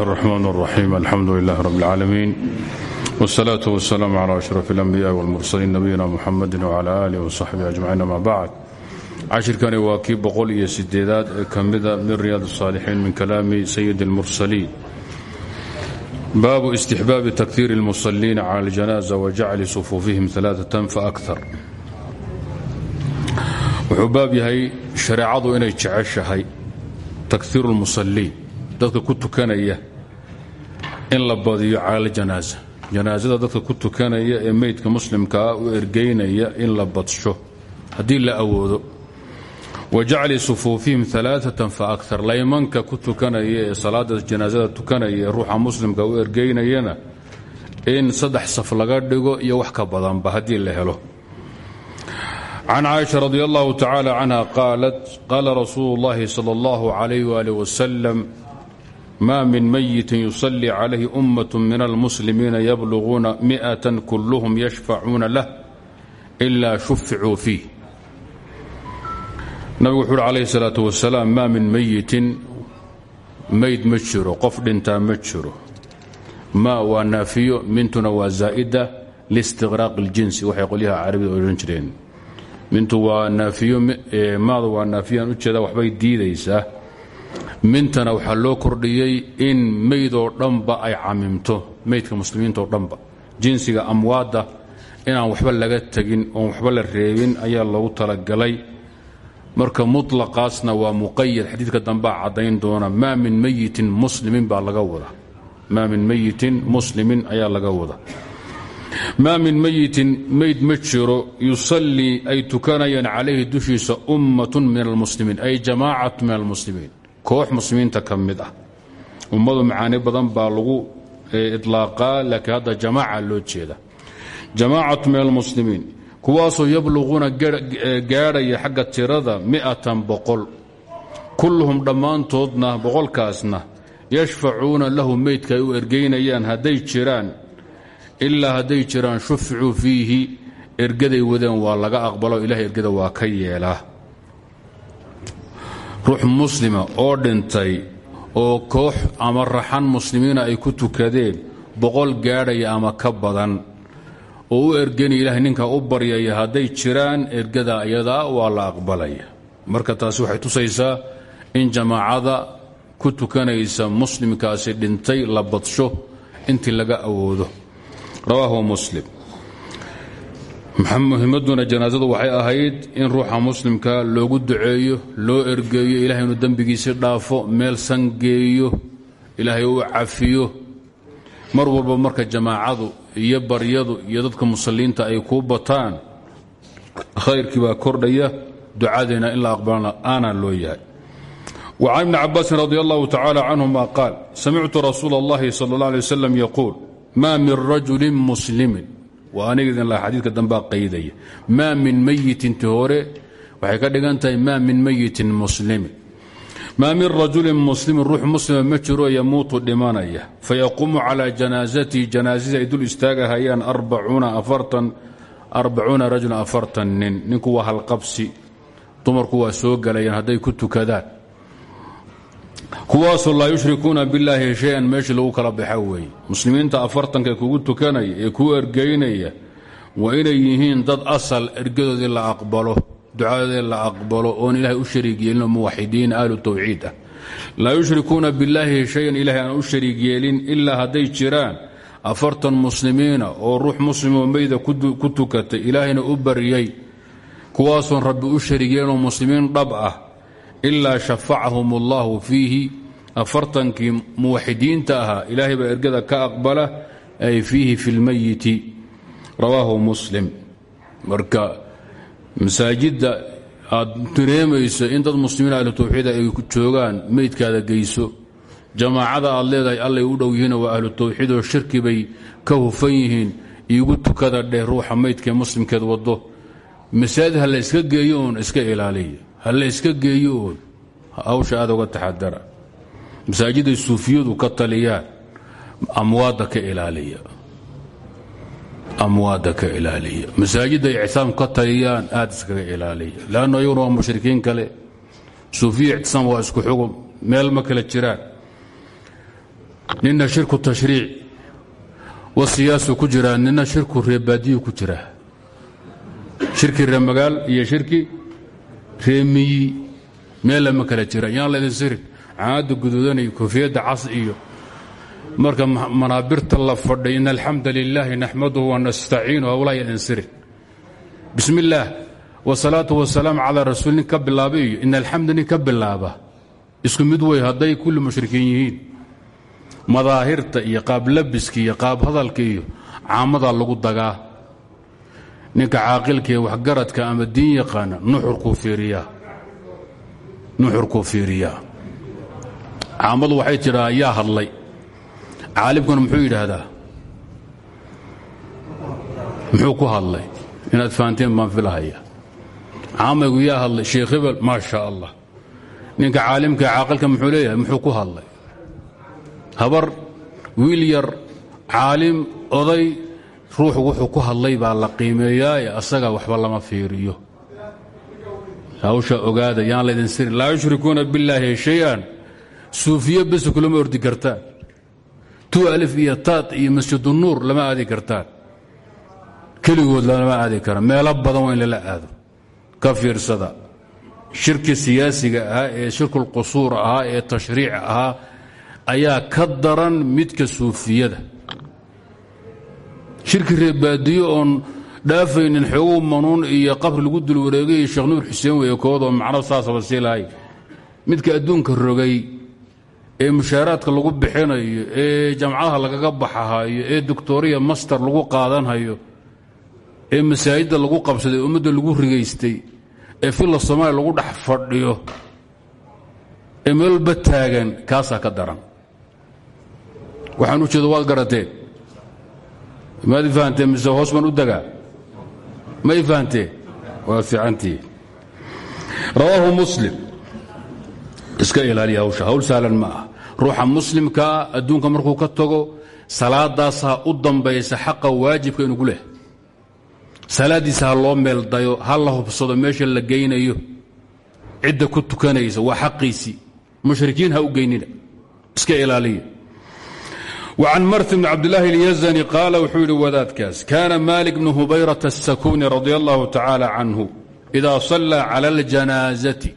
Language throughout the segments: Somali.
الرحمن الرحيم الحمد لله رب العالمين والصلاة والسلام على أشرف الأنبياء والمرسلين نبينا محمد وعلى آله وصحبه أجمعين ما بعد cashirkani waa kii boqol iyo sideedaad ee ka mida min riyaad الصاalixiin min kalaami sayid الmursaliin baabu istixbaabi takhiir الmusaliina cala اljanaaza wajacli sufuufihim ثalaaثaة faأkar wuxuu baab yahay shareecadu inay jeceshahay takhiiru اlmusaliin dadka ku tukanaya in la badiyo cala aljanaaza janaasada dadka ku tukanaya ee meydka muslimkaa u ergeynaya in la badsho haddii la awoodo. Wa jacli sufuufihim alaaatan fa akar laymanka ku tukanaya ee salaada janaasada tukanaya ee ruuxa muslimka u ergeynayana in saddex saf laga dhigo iyo wax ka badanba haddii la helo. Can caaisha radi allahu tacaala canha qaalat qaala rasuulu ma min mayitin yusalii calayhi ummat min almuslimiina yabluguuna miatan kulluhum yashfacuuna lah ila shuficuu fiih. Nabigu wuxuu uhi calayhi salaatu wasalaam maa min mayitin mayd ma jiro qof dhintaa ma jiro. Maa waa naafiyo mintuna waa zaa'ida liistiqraaq اljinsi waxay qolyaha carabida odhan jireen. Mintu waa naafiyo maada waa naafiyaan ujeeda waxbay diidaysaa mintana waxaa loo kordhiyey in meydoo dhanba ay camimto meydka muslimiintoo dhanba. Jinsiga amwaadda inaan waxba laga tegin oon waxba la reebin ayaa loogu talagalay. Marka muطlaqaasna waa muqayad xadiidka dambaa caddayn doona maa min mayitin muslimin baa laga wada maa min mayitin muslimin ayaa laga wada maa min mayitin mayd ma jiro yusallii ay tukanayaan calayhi dushiisa ummatun min almuslimiin ay jamaacatu min almuslimiin koox muslimiinta ka mid ah. Ummadu macaani badan baa lagu idlaaqaa laakiin hadda jamaaca loo jeeda. Jamaacatu min almuslimiin kuwaasoo yabluquuna gaadhaya xagga tirada miatan boqol. Kulluhum dhammaantoodna boqolkaasna yashfacuuna lahu meydka ay u ergeynayaan hadday jiraan ilaa hadday jiraan shuficuu fiihi ergaday wadeen waa laga aqbalo ilahay ergada waa ka yeelaa ruux muslima oo dhintay oo koox ama raxan muslimiina ay ku tukadeen boqol gaadhaya ama ka badan. Oo u ergeni ilahay ninka u baryaya hadday jiraan ergada iyadaa waa la aqbalaya. Marka taasi waxay tusaysaa in jamaacada ku tukanaysa muslimkaasi dhintay la badsho intii laga awoodo. Rawaahu muslim muhimaduna janaasadu waxay ahayd in ruuxa muslimka loogu duceeyo loo ergeeyo ilahay inuu dembigiisii dhaafo meel sangeeyo ilaahay uu cafiyo. Mar walba marka jamaacadu iyo baryadu iyo dadka musalliinta ay kuu bataan khayrkii baa kordhaya ducadeena in la aqbalana aana loo yahay. Wa can ibni cabaasin radi allahu tacaala canhuma qaal samictu rasuula allahi sala اllah alay wasalam ma min rajulin muslimin waa aniga idin laha xadiidka dambaa qaydaya. Maa min mayitinti hore waxay ka dhigan tahay maa min mayitin muslimin maa min rajulin muslimin ruux muslima ma jiro yamuutu dhimanaya. Fayaquumu calaa janaasatihi janaasadiis ay dul istaagahayaan arbacuuna rajulan afartan nin. Ninku waa halqabsi dumarku waa soo galayaan hadday ku tukadaan kuwaasoo laa yushrikuuna billaahi shay-an meeshii lagu kala baxa muslimiinta afartanka ee kugu tukanaya ee kuu ergeynaya waa inay yihiin dad asal ergadoodii la aqbalo ducadoodii la aqbalo oon ilaahay u shariig yeelinoo muwaxidiin ahlu tawxiid ah. Laa yushrikuuna billaahi shay-an u shariig yeelin ilaa hadday jiraan afartan muslimiina oo ruux muslimoo meyda ku tukatay ilaahayna u baryay. Kuwaasoon rabbi u shariig yeelinoo muslimiin dhab ah ilaa shafacahum allahu fiihi. Afartankii muwaxidiinta ahaa ilaahay baa ergada ka aqbala ay fiihi fi lmayiti rawaahu muslim. Marka masaajidda aad dareemayso in dad muslimiin ahlu tawxiida ay joogaan meydkaada geyso jamaacada aad leedahay allay u dhow yihiin waa ahlu tawxiidoo shirki bay ka hufan yihiin iigu tukada dheh ruuxa meydkaee muslimkeed wado masaajid ha la iska geeyo iska ilaaliya ha la iska geeyo oon hawsha aad uga taxadara masaajiday suufiyadu ka taliyaan. Amwaadda ka ilaaliya. Amwaadda ka ilaaliya. Masaajidda ictisaam ka taliyaan aad iskaga ilaaliya. Leanno iyaguna waa mushrikiin kale. Suufiya ictisaam waa isku xugum. Meel ma kala jiraan. Nina shirku tashriic. Wasiyaasu ku jiraa nina shirku reebaadiyu ku jiraa. Shirki reemagaal iyo shirki reemiyi meel lama kala jira. Yaan laydin sirin caada guduudan iyo koofiyadda cas iyo marka manaabirta la fadhay in alxamda lilaahi naxmaduhu wanastaciinu hawlaa yadin sirin bismi illaah wsalaatu wasalaam calaa rasuul nin ka bilaaba iyo in alxamda nin ka bilaaba. Isku mid wey hadday kulli mushrikiin yihiin. Madaahirta iyo qaab labiska iyo qaab hadalka iyo caamadaa lagu dagaa ninka caaqilka ee waxgaradka ama diin yaqaana nuxurkuu fiiriyaa. Caamadu waxay tidhaa yaa hadlay. Caalimkuna muxuu yidhaahdaa? Muxuu ku hadlay inaad fahanteen baan filahaya caamaygu yaa hadlay. Sheekh hebel maa sha allah ninka caalimka caaqilka muxuu leeyahay? Muxuu ku hadlay. Habar wiil yar caalim oday ruuxu wuxuu ku hadlay baa la qiimeeyaaye asaga waxba lama fiiriyo. Hawsha ogaada yaan laydin sirin laa yushrikuuna billaahi shay-an. Suufiye bes kulama ordi kartaan. Tu alif iyo taad iyo masjidunuur lama aadi kartaan. Keligood lama aadi kara meelo badan waa in lala aado. Ka fiirsada. Shirki siyaasiga ahaa ee shirkulqusuur ahaa ee tashriic ahaa ayaa ka daran midka suufiyada shirki reebaadiyo oon dhaafaynin xoogow manuun iyo qabri lagu dul wareegay sheekh nuur xuseen weeye koodoo macno saasaba siilahay midka adduunka rogay ee mushaaraadka lagu bixinayo ee jamcadaha lagaga baxahayo ee doctoriya master lagu qaadanhayo ee masaajidda lagu qabsaday ummadda lagu rigaystay ee filla soomaaliya lagu dhex fadhiyo ee meelba taagan kaasaa ka daran. Waxaan u jeedo waad garateen maad fahanteen mise hoos baan u dagaa? May fahanteen? Waa fiicantii. Rawaahu muslim. Iska ilaaliya hawsha. Hawl sahlan ma ah ruuxa muslimkaa adduunka markuu ka tago salaadaasaa u dambaysa xaqa waajibka inugu leh. Salaaddiisa ha loo meeldayo ha la hubsado meesha la geynayo. Cidda ku tukanaysa waa xaqiisii mushrikiin ha u geynina. Iska ilaaliya وcan mrث بن cabdالlahi الyزني qaala wuxuu yidhi wadaadkaas kaana malik بن hubayraة الsakuni radي الlah tacaalى canhu إida صalىa calى الjanaaزati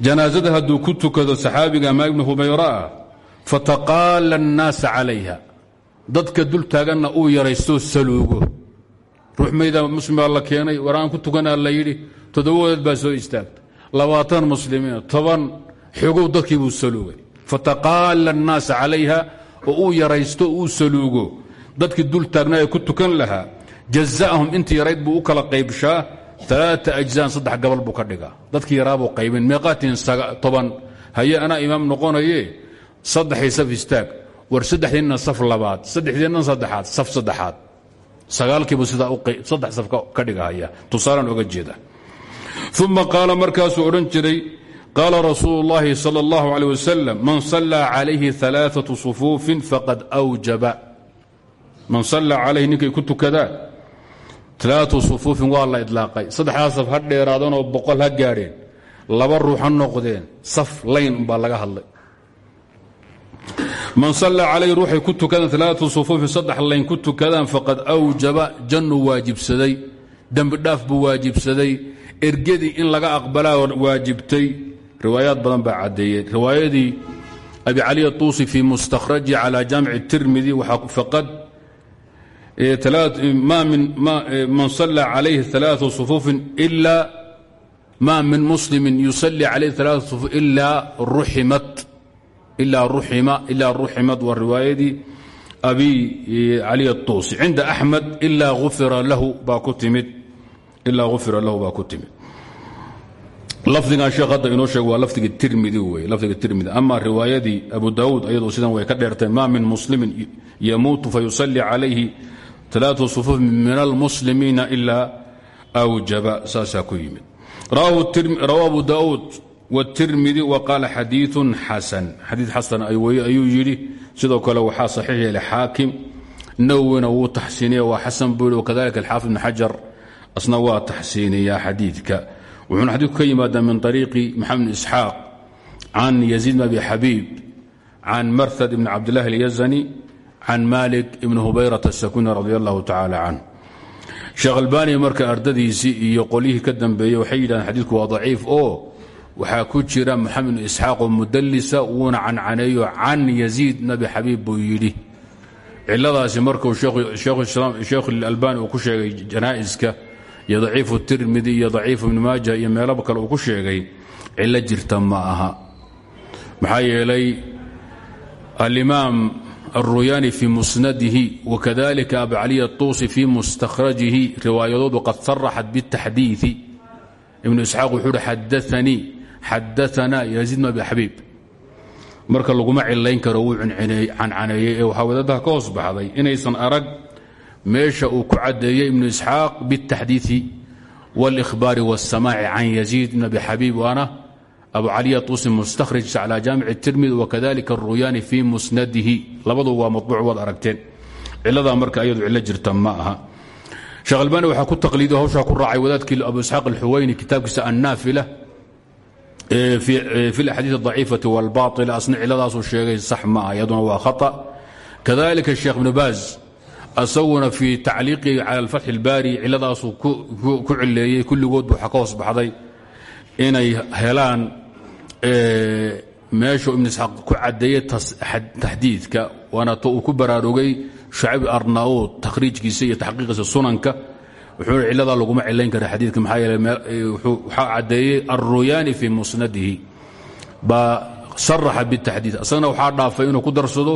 janaazada hadduu ku tukado saxaabiga malik bn hubayra ah fataqaala الnaasa calayha dadka dul taaganna uu yaraystoo saluugo ruux mayda muslim baa la keenay waraan ku tukanaa la yidhi toddobadeed baa soo istaagtay labaatan muslimiin toban xogow dadkii buu saluugay fataqaala الnaasa calayha oo uu yaraysto uu saluugo. Dadkii dul taagnaa ee ku tukan lahaa jaza'ahum intii yarayd buu u kala qaybshaa aaaa ajzaan saddex gabal buu ka dhigaa. Dadkii yaraabuu qaybin meeqaatiin toban. Haye anaa imaam noqonaye saddexay saf istaag. War saddexdiinna saf labaad saddexdiinna saddexaad saf saddexaad. Sagaalkiibuu sidaa saddex saf ka dhigahaya tusaalaan oga jeeda. Uma qaala markaasuu odhan jiray qaala rasuulu اllahi salى اllahu alيه wasalam man sallaa calayhi aaaaةu sufuufin faqad wjaba man sallaa calayhi ninkay ku tukadaan alaatu sufuufin waa la idlaaqay saddexdaa saf ha dheeraadanoo boqol ha gaadheen laba ruux ha noqdeen saf layn umbaa laga hadlay man sallaa calayhi ruuxay ku tukadaan alaatu sufuufin saddex layn ku tukadaan faqad awjaba jannu waajibsaday dembidhaaf buu waajibsaday ergadii in laga aqbalaa waajibtay riwaayaad badan baa caddeeyey. Riwaayadii abi cali tuusi fii mustakhraji calى jaamic tirmidi faqad man sala calayhi aaau sufuufin ila ma min muslimin yusali calayhi aa sufuuf ilaa ruximad waa riwaayadii abi cali tuusi cinda axmed ilaa ufira lahu baa ku timid lafdigan sheekh hadda inoo sheeg waa lafdiga tirmidi wey lafdiga tirmidi. Ama riwaayadii abu daawuud iyadoo sidan way ka dheertaen maa min muslimin yamuutu fayusalli calayhi alaau sufuuf min almuslimiina ilaa awjaba. Saasaa ku yimid. Rawaa abu daawuud wtirmidi waqaala xadiiun xasan. Xadiid xasan ayuu yidhi sidoo kale waxaa saxiix yeelay xaakim nawowina wuu taxsiiniya waa xasan buu yidhi wakadalika alxaafid ibn xajar asna waa taxsiiniyaa xadiidka wuxuuna xadiiku ka yimaadaa min ariiqi maxamed bn isxaaq can yaziid bn abi xabiib can martad ibn cabdillahi alyazani can malik ibni hubayrata asakuni radi allahu tacaala canh sheekh albaani marka ardadiisii iyo qolyihii ka dambeeyey waxay yidhahdeen xadiidku waa daciif oo waxaa ku jira maxamed bn isxaaq oo mudallisa wuuna cancaneeyo can yaziid bn abi xabiib buu yidhi. Ciladaasi markuu sheekhuislaam sheekhulalbaani uu ku sheegay janaa'iska iyo daciifu tirmidi iyo daciifu ibni maaja iyo meelaba kale uu ku sheegay cillo jirta ma aha. Maxaa yeelay alimaam alruyaani fi musnadihi wakadalika abu caliy atuusi fii mustakhrajihi riwaayadoodu qad saraxat bitaxdiii ibn isxaaq wuxuu uhi xadaanii xadaanaa yaziidma biaxbiib marka laguma cilayn karo wuu cancaneeyey ee waxaa wadaadaha ka hoos inaysan arag meesha uu ku caddeeyey ibnu isxaaq bالtaxdiiثi wاlإkhbaari wالsamaaci can yaziid bn abi xabiib waana abu caliy tuusi mustakhrij calى jaamic الtirmidi wakadalika الruyani fi musnadihi labadu waa maطbuuc waad aragteen ciladaa marka ayadu cilo jirta ma aha sheekh albani waxaa ku taqliidiy hawshaa ku raacay wadaadkii abu isxaaq alxuweyni kitaabkiisa annaafila fi اlaxaadiiث الضaciifaةi wاlbaطila asna ciladaasuu sheegay sax ma ah iyaduna waa khaطأ kadalika sheekh ibnu baaz asaguna fii tacliiqihi cala اlfatxi اlbaari ciladaasuu ku cileeyey kulligood bu waxaa ka hoos baxday inay helaan meeshuu ibn isxaaq ku cadeeyey taxdiidka waana to uu ku baraarugay shacib arnaud takhriijkiisa iyo taxqiiqiisa sunanka. Wuxuu ciladaa laguma cilayn kara xadiidka maxaa yeele waxaa caddeeyey alruyaani fii musnadihi. Baa saraxa bitaxdiid asagana waxaa dhaafay inuu ku darsado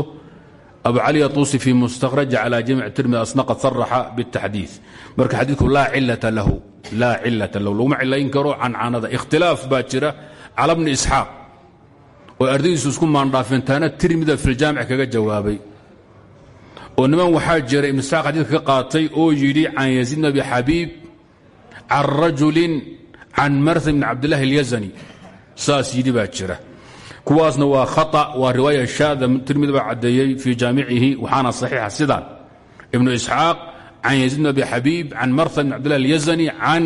abu cali atuusi fii mustakhraja cala jamic tirmidi asna qad saraxa bitaxdiid marka xadiidku laa cilata lahu laguma cilayn karo cancanada ikhtilaaf baa jira. Cala bni isxaaq oo ardaydiisu isku maandhaafeen taana tirmida filjaamic kaga jawaabay. Oo niman waxaa jira ibn isxaaq xadiidka ka qaatay oo yidhi can yaziid bn abi xabiib can rajulin can martha bn cabdillahi اlyazani saas yidhi baa jira kuwaasna waa khaa waa riwaaya shaada tirmidi baa caddeeyey fii jaamicihi waxaana saxiixa sidan ibnu isxaaq can yaziid bn abi xabiib can marta bn cabdillah alyazani can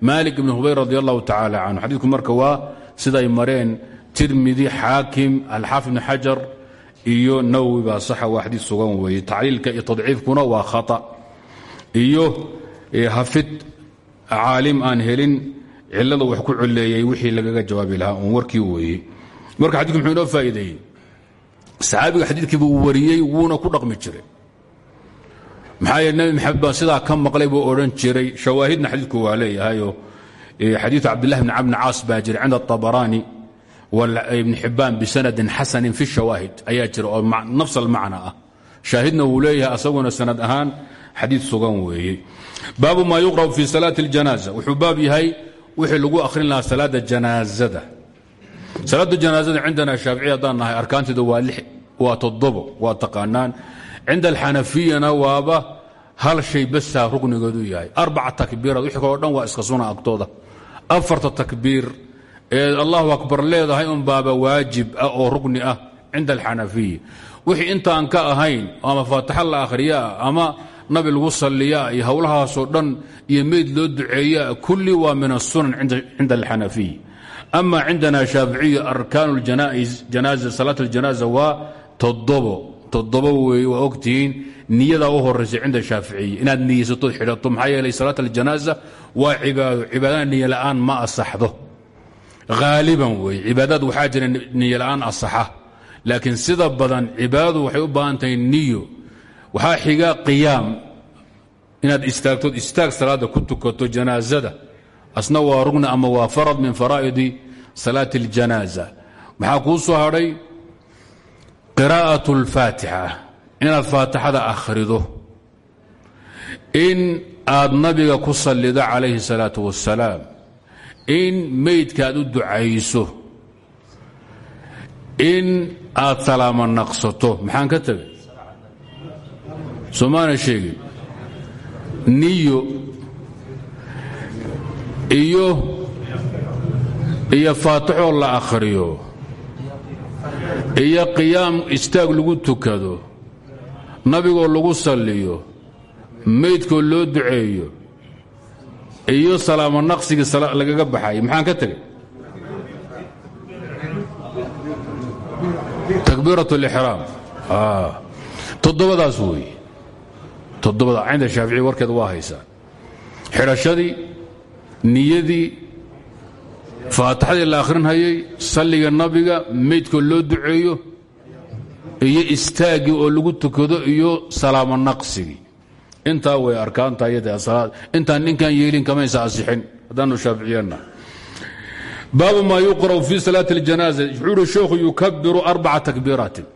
malik ibni hubayr radi allahu tacaala canhu. Xadiidku marka waa siday mareen tirmidi xaakim alxaafid bni xajar iyo nawowi baa saxa waa xadiid sugan weeye. Tacliilka iyo tadciifkuna waa khaa iyo hafid caalim aan helin cilada wax ku cileeyey wixii lagaga jawaabi lahaa uun warkii weeye marka xadidku muxuu inoo faa'iideeyey? Saxaabiga xadiidkiibu uu wariyey wuuna ku dhaqmi jiray. Maxaa yeele nebi maxamed baa sidaa ka maqlay buu odhan jiray shawaahidna xadiidku waa leeyahayoo xadiidu cabdillahi bni cabni caas baa jiray cinda atabaraani ibn xibaan bisanadin xasanin fi shawaahid ayaa jira oo nafs almacna ah. Shaahidna wuu leeyahay asaguna sanad ahaan xadiid sugan weeye baabu maa yuqra'u fi salaati اljanaaza wuxuu baab yahay wixii lagu akhrin lahaa salaada janaazada salaada janaazada cindana shaaficiya haddaan nahay arkaanteedu waa toddobo waa taqaanaan. Cinda alxanafiyana waaba hal shay basaa ruknigeedu yahay. Arbaca takbiiraad wixii kaloo dhan waa iska suna agtooda. Afarta takbiir ee allahu akbar leedahay un baaba waajib ah oo rugni ah cinda alxanafiya wixii intaan ka ahayn ama faataxa la akhriyaa ama nabi lagu salliyaa iyo howlahaasoo dhan iyo meyd loo duceeyaa kulli waa min asunan cinda alxanafiya ama cindana shaaficiya arkaanu janaaza salaat aljanaaza waa toddobo toddobo weeye waa ogtihiin niyadaa u horaysa cinda shaaficiya inaad niyeysatood xidhato maxaa yeelay salaat aljanaaza waa cibaado cibaadada niyo ma asaxdo haaliban weeye cibaadaad waxaa jira niyo la'aan asaxa sida badan cibaadadu waxay u baahan tahay xiga qiyaam inaad istaagtood istaag salaada ku tukato janaazada asna waa rugni ama waa farad min faraa'idi salaati اljanaaza maxaa kuu soo hadhay qiraa'aة اlfaatixa inaad faatixada akhrido in aad nabiga ku sallido calayhi الsalaaة wassalaam in meydka aad u ducayso in aad salaamo naqsato maxaan ka tegay soomaana sheegin niyo iyo faatixoo la akhriyo iyo qiyaam istaag lagu tukado nabigoo lagu salliyo meydkoo loo duceeyo iyo salaamo naqsigii lagaga baxay maxaan ka tegay takbiirat اlixraam toddobadaas weeye. Toddobada cinda shaafici warkeed waa haysaa. Xidhashadii niyadii faatixadii la akhrinhayay salliga nabiga meydkoo loo duceeyo iyo istaaggii oo lagu tukado iyo salaamo naqsigii intaa way arkaanta intaan ninkan yeelin kamaysa asixin haddaanu shaaficiyana baabu maa yuqra'u fi salaati اljanaaza wuxuu uhi sheekhu yukabiru arbaca takbiiraatin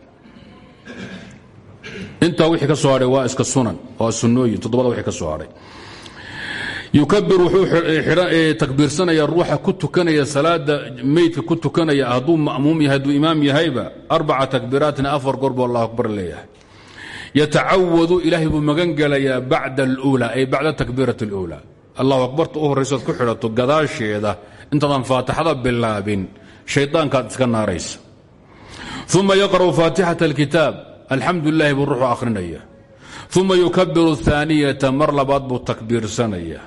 intaa wixii ka soo hadhay waa iska sunan yukabir wuxuu takbiirsanaya ruuxa ku tukanaya salaada meydka ku tukanaya hadduu ma'muum yahay hadduu imaam yahayba arbaca takbiiraatin afar goor buu allah akbar leeyahay yatacawadu ilaahay buu magan gelayaa bacda اlأuulى ay bacda takbiirat اlأuulى allahu akbarta u horraysood ku xidhato gadaasheeda intaadan faatixada bilaabin shaydaankaad iska naaraysa uma yaqra'u faatixaة اlkitaab alxamdu lilahi buu ruuxu akhrinaya uma yukabiru الثaaniyata mar labaad buu takbiirsanaya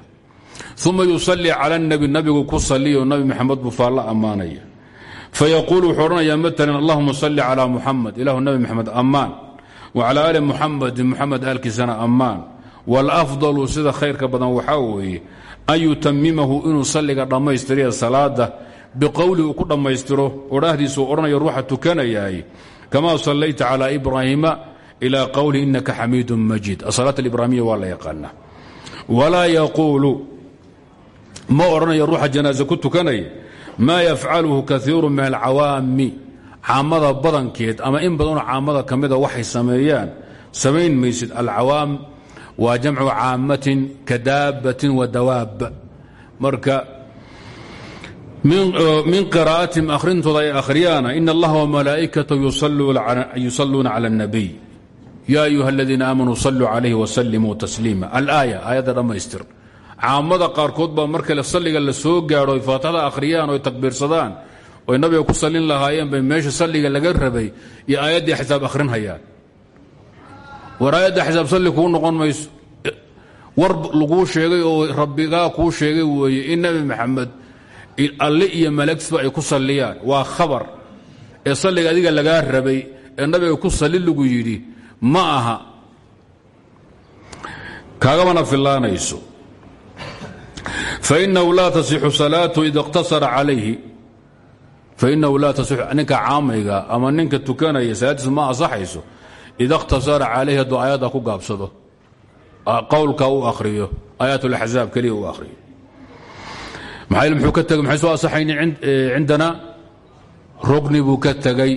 uma yusalii cala اnabi nabigu ku saliyo nabi maxamed buu faallo ammaanaya fayaquul wuxuu odhanayaa maalan allahuma salli calaa muxamed ilahu nabi maxamed ammaan wacalaa aali muxamadin muxamed aalkiisana ammaan wاlafdalu sida khayrka badan waxaa weeye an yutamimahu inuu salliga dhammaystiriya salaada biqowlii uu ku dhammaystiro odhaahdiisa uu odhanayo ruuxa tukanayaay kamaa sallayta calaa ibraahiima ilaa qowli inaka xamiidun majiid asalaat alibrahimiya waa la yaqaanaa walaa yaquulu ma odhanayo ruuxa janaaze ku tukanaya maa yafcaluhu kaiiru min alcawaami caamada badankeed ama in badanoo caamada ka mida waxay sameeyaan. Samayn maysid alcawaam waa jamcu caamatin ka daabbatin wa dawaab. Marka min qiraa'atihim akhrintooda ay akhriyaana in allaha wamalaa'ikata yusalluuna cala اnabiy ya ayuha aladiina aamanuu saluu calayhi wasalimuu tasliima alaaya aayadda dhammaystir caamada qaarkood baa marka salliga la soo gaadho faatixada akhriyaan oo ay takbiirsadaan oy nabiga ku sallin lahaayeen bay meesha salliga laga rabay iyo aayaddii xisaab akhrinhayaan. War aayadda xisaab salli kuu noqon mayso. War laguu sheegay oo rabbigaa kuu sheegay weeye in nebi maxamed alle iyo malagtisba ay ku salliyaan. Waa khabar ee salliga adiga lagaa rabay ee nabiga ku salli lagu yidhi ma aha. Kaagamana fillaanayso fainahu laa tasixu salaatu ida اqtasara calayhi fainahu laa tasixu ninka caamayga ama ninka tukanaya salaadiisu ma asaxayso ida اkhtasara calayhi hadduu aayadda ku gaabsado qowlka uu akhriyo aayaat اlaxzaab keliya uu akhriyo maxaa muxuu ka tegay maxay soo asaxayni cindana rugni buu ka tegey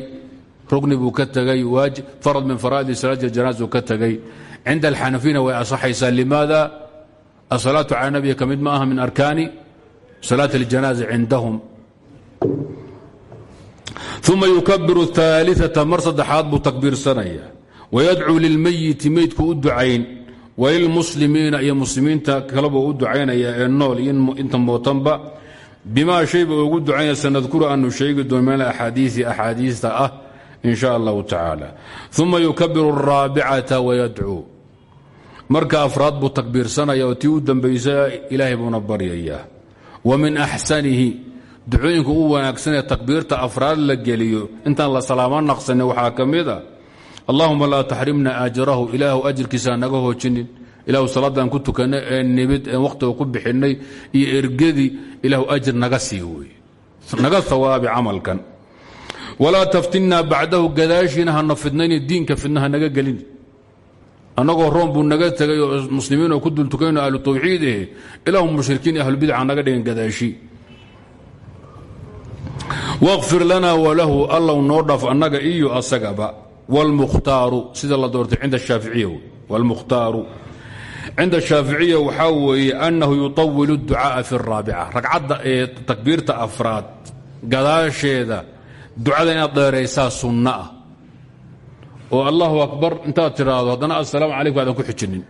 rugni buu ka tegay waajib farad min faraa'id salaati janaaza ka tegey cinda alxanafiyina way asaxaysaa limaada asalaatu cala nabiga ka mid ma aha min arkaani salaat اljanaaza cindahum uma yukabiru ثaaliثata mar saddexaad buu takbiirsanaya wayadcuu lilmayiti meydku u ducayn walilmuslimiina iyo muslimiinta kalebuu u ducaynaya ee nool iyo inta mootanba bimaa shayba ugu ducaynaya sanadkuru aanu sheegi doon min axaadiii axaadiista ah in sha allahu tacaala uma yukabiru الraabicata wayadcuu marka afraad buu takbiirsanaya oo tii u dambaysa ilaahay buuna baryayaa. Wa min axsanihi ducooyinka u wanaagsanee takbiirta afraad la geliyo. Intaan la salaamo naqsanin waxaa ka mid a allahuma laa taxrimna ajrahu ilaahu ajirkiisa naga hoojinin. Ilaahu salaadan ku tukanay ee nimid ee wakhtiga ku bixinnay iyo ergadii ilaahu ajir naga sii naga hawaabi camalkan. Walaa taftinnaa bacdahu gadaashiina hana diinka fidnaha naga gelin annagoo room buu naga tegay oo muslimiin oo ku dul tukayno ahlu tawxiid eh ilaahu mushrikiin iyo ahlubidca naga dhigan gadaashii waqfir lana walahu allow noo dhaaf annaga iyo asagaba wlmukhtaaru sida la doortay cinda shaaficiya wlmukhtaaru cinda shaaficiya waxaa weeye annahu yuطawilu اducaaءa fi الraabica ragcadda ee takbiirta afraad gadaasheeda ducada inaad dheeraysaa sunno ah oo allahu akbar intaad tiraahdo haddana assalaamu calaykum aadan ku xijinin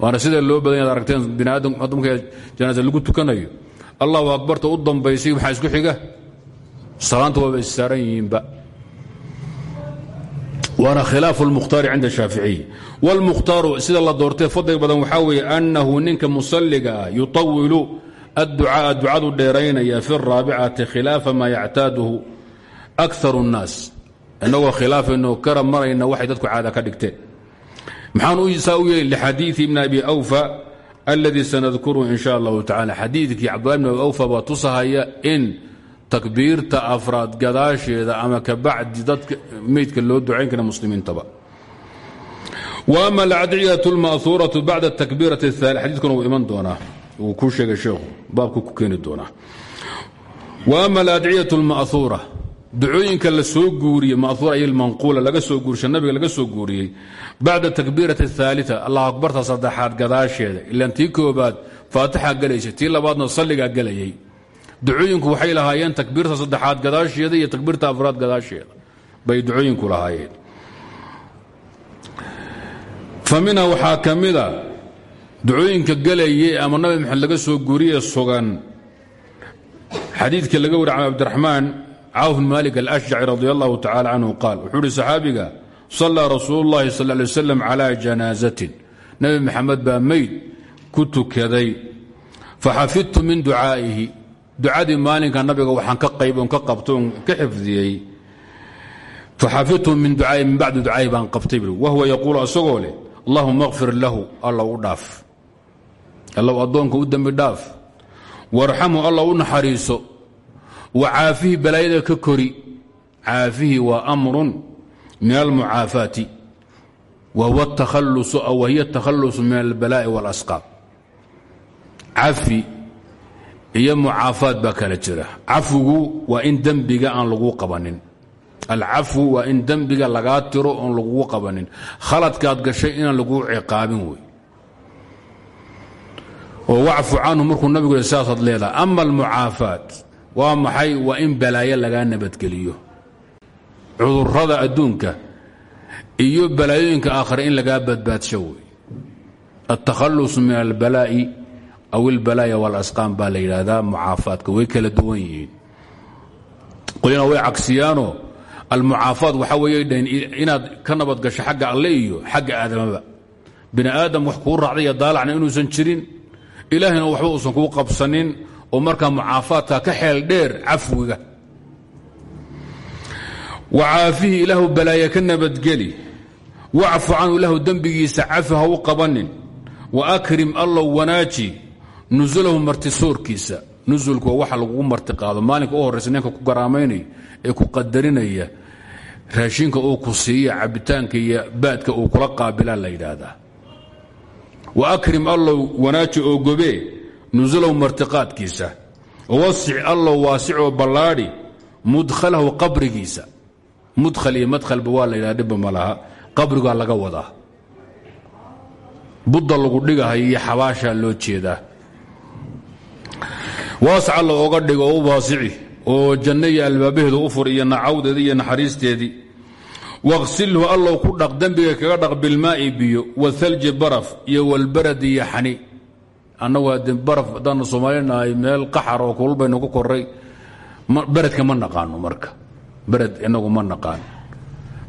waana sida loo badan yaad aragteen bini aadam hadda marka janaasa lagu tukanayo allahu akbarta u dambaysay maxaa isku xiga salaanta waaba issaaran yihiinba waana khilaafu اlmukhtaari cinda shaaficiy wاlmukhtaaru sida la doortay fadliga badan waxaa weeye annahu ninka musalliga ah yuطawilu adducaaءa ducadu dheeraynaya fi الraabicati khilaafa ma yactaaduhu akar الnaas inagoo khilaafayno karab marayna waxay dadku caada ka dhigteen. Maxaan saa u yeeli lixadiii bn abi awfa aladii sanadkuru in sha allahu tacala xadiidkii cabdulahi awfa baa tusahaya in takbiirta afraad gadaasheeda ama kabacdi dadka meydka loo ducayn kara muslimiintaba. Wa ama alcadciyat lma'huuratu bacda takbiirati aali xadiidkuna wuu iman doonaa. Uu kuu sheegay sheekhu baabku ku keeni doonaa. Wa ama alcadciyat lma'huura ducooyinka la soo guuriye maauura iyo manquula laga soo guursha nabiga laga soo guuriyey bacda takbiirati aaalia allah akbarta saddexaad gadaasheeda. Ilaan tii koobaad faatixaa gelaysa tii labaadna salligaa gelayay ducooyinku waxay lahaayeen takbiirta saddexaad gadaasheeda iyo takbiirta afraad gadaasheeda. Bay ducooyinku lahaayeen. Fa minha waxaa ka mida ducooyinka gelayay ama nabi laga soo guuriye sugan. Xadiidkii laga wari cam cawf malik alashjaci radi allahu tacala canhu qaal wuxuu uhi saxaabiga sallaa rasuulu llahi sal lay waslam cala janaazatin. Nebi maxamed baa meyd ku tukaday. Faxafidtu min ducaa'ihi. Ducadii maalinka nabiga waxaan ka qayb on ka qabtay on ka xifdiyey. Faxafidtu min ducaai min bacdi ducaa'i baan qabtay bui wahuwa yaquulu asagoo leh allahuma kfir lahu alla u dhaaf. Allow addoonka u dembi dhaaf. Warxamhu alla u naxariiso wa caafihi balaayada ka kori. Caafihi waa amrun min almucaafaati wa hiya takhalusu min albalaa'i walasqaab cafi iyo mucaafaad baa kala jira. Cafigu waa in dembiga aan lagu qabanin. Alcafwu waa in dembiga lagaa tiro oon lagugu qabanin. Khaladkaad gashay inaan laguu ciqaabin wey. Oo wacfu canhu markuu nabigu waa maxay? Waa in balaayo lagaa nabadgeliyo. Cudurrada adduunka iyo balaayooyinka aakhare in lagaa badbaadsho wey altakhallus min albalaa'i aw albalaaya walasqaam baa la yidhaahdaa mucaafaadka. Way kala duwan yihiin. Qolina way cagsiyaanoo almucaafaat waxaa weeye dhaheen inaad ka nabadgasho xagga alle iyo xagga aadamaba. Bini aadam wax kuu raacday iyo daalacna inuusan jirin. Ilaahayna waxba uusan kuu qabsanin oo markaa mucaafaadka ka xeel dheer cafwiga. Wa caafihi ilaahu balaaya ka nabadgeli. Wacfu canhu ilaahu dembigiisa cafi ha u qabanin. Wa akrim allow wanaaji nusulahu martisoorkiisa nusulku waa waxa lagugu martiqaado maalinka u horraysa ninka ku garaamaynaya ee ku qadarinaya raashinka uu ku siiya cabitaanka iyo baadka uu kula qaabilaa la yidhaahdaa. Wa akrim allow wanaaji oo gobee nusulahu martiqaadkiisa. Wasic allow waasicoo ballaadhi mudkhalahu qabrigiisa. Mudkhal iyo madkhalba waa la yidhaha dhibba ma laha. Qabrigaa laga wadaa. Budda lagu dhigahay iyo xabaashaa loo jeedaa. Waasac alla oga dhigo oo u waasici oo janno iyo albaabaheedu u fur iyo nacawdeedii iyo naxariisteedii waqsilhu allow ku dhaq dembiga kaga dhaq bilmaa'i biyo wathalji baraf iyo walbarad annagu haddee baraf haddaanu soomaalinahay meel qaxar oo kulul baynu koray beredka ma naqaano marka. Bered inagu ma naqaan.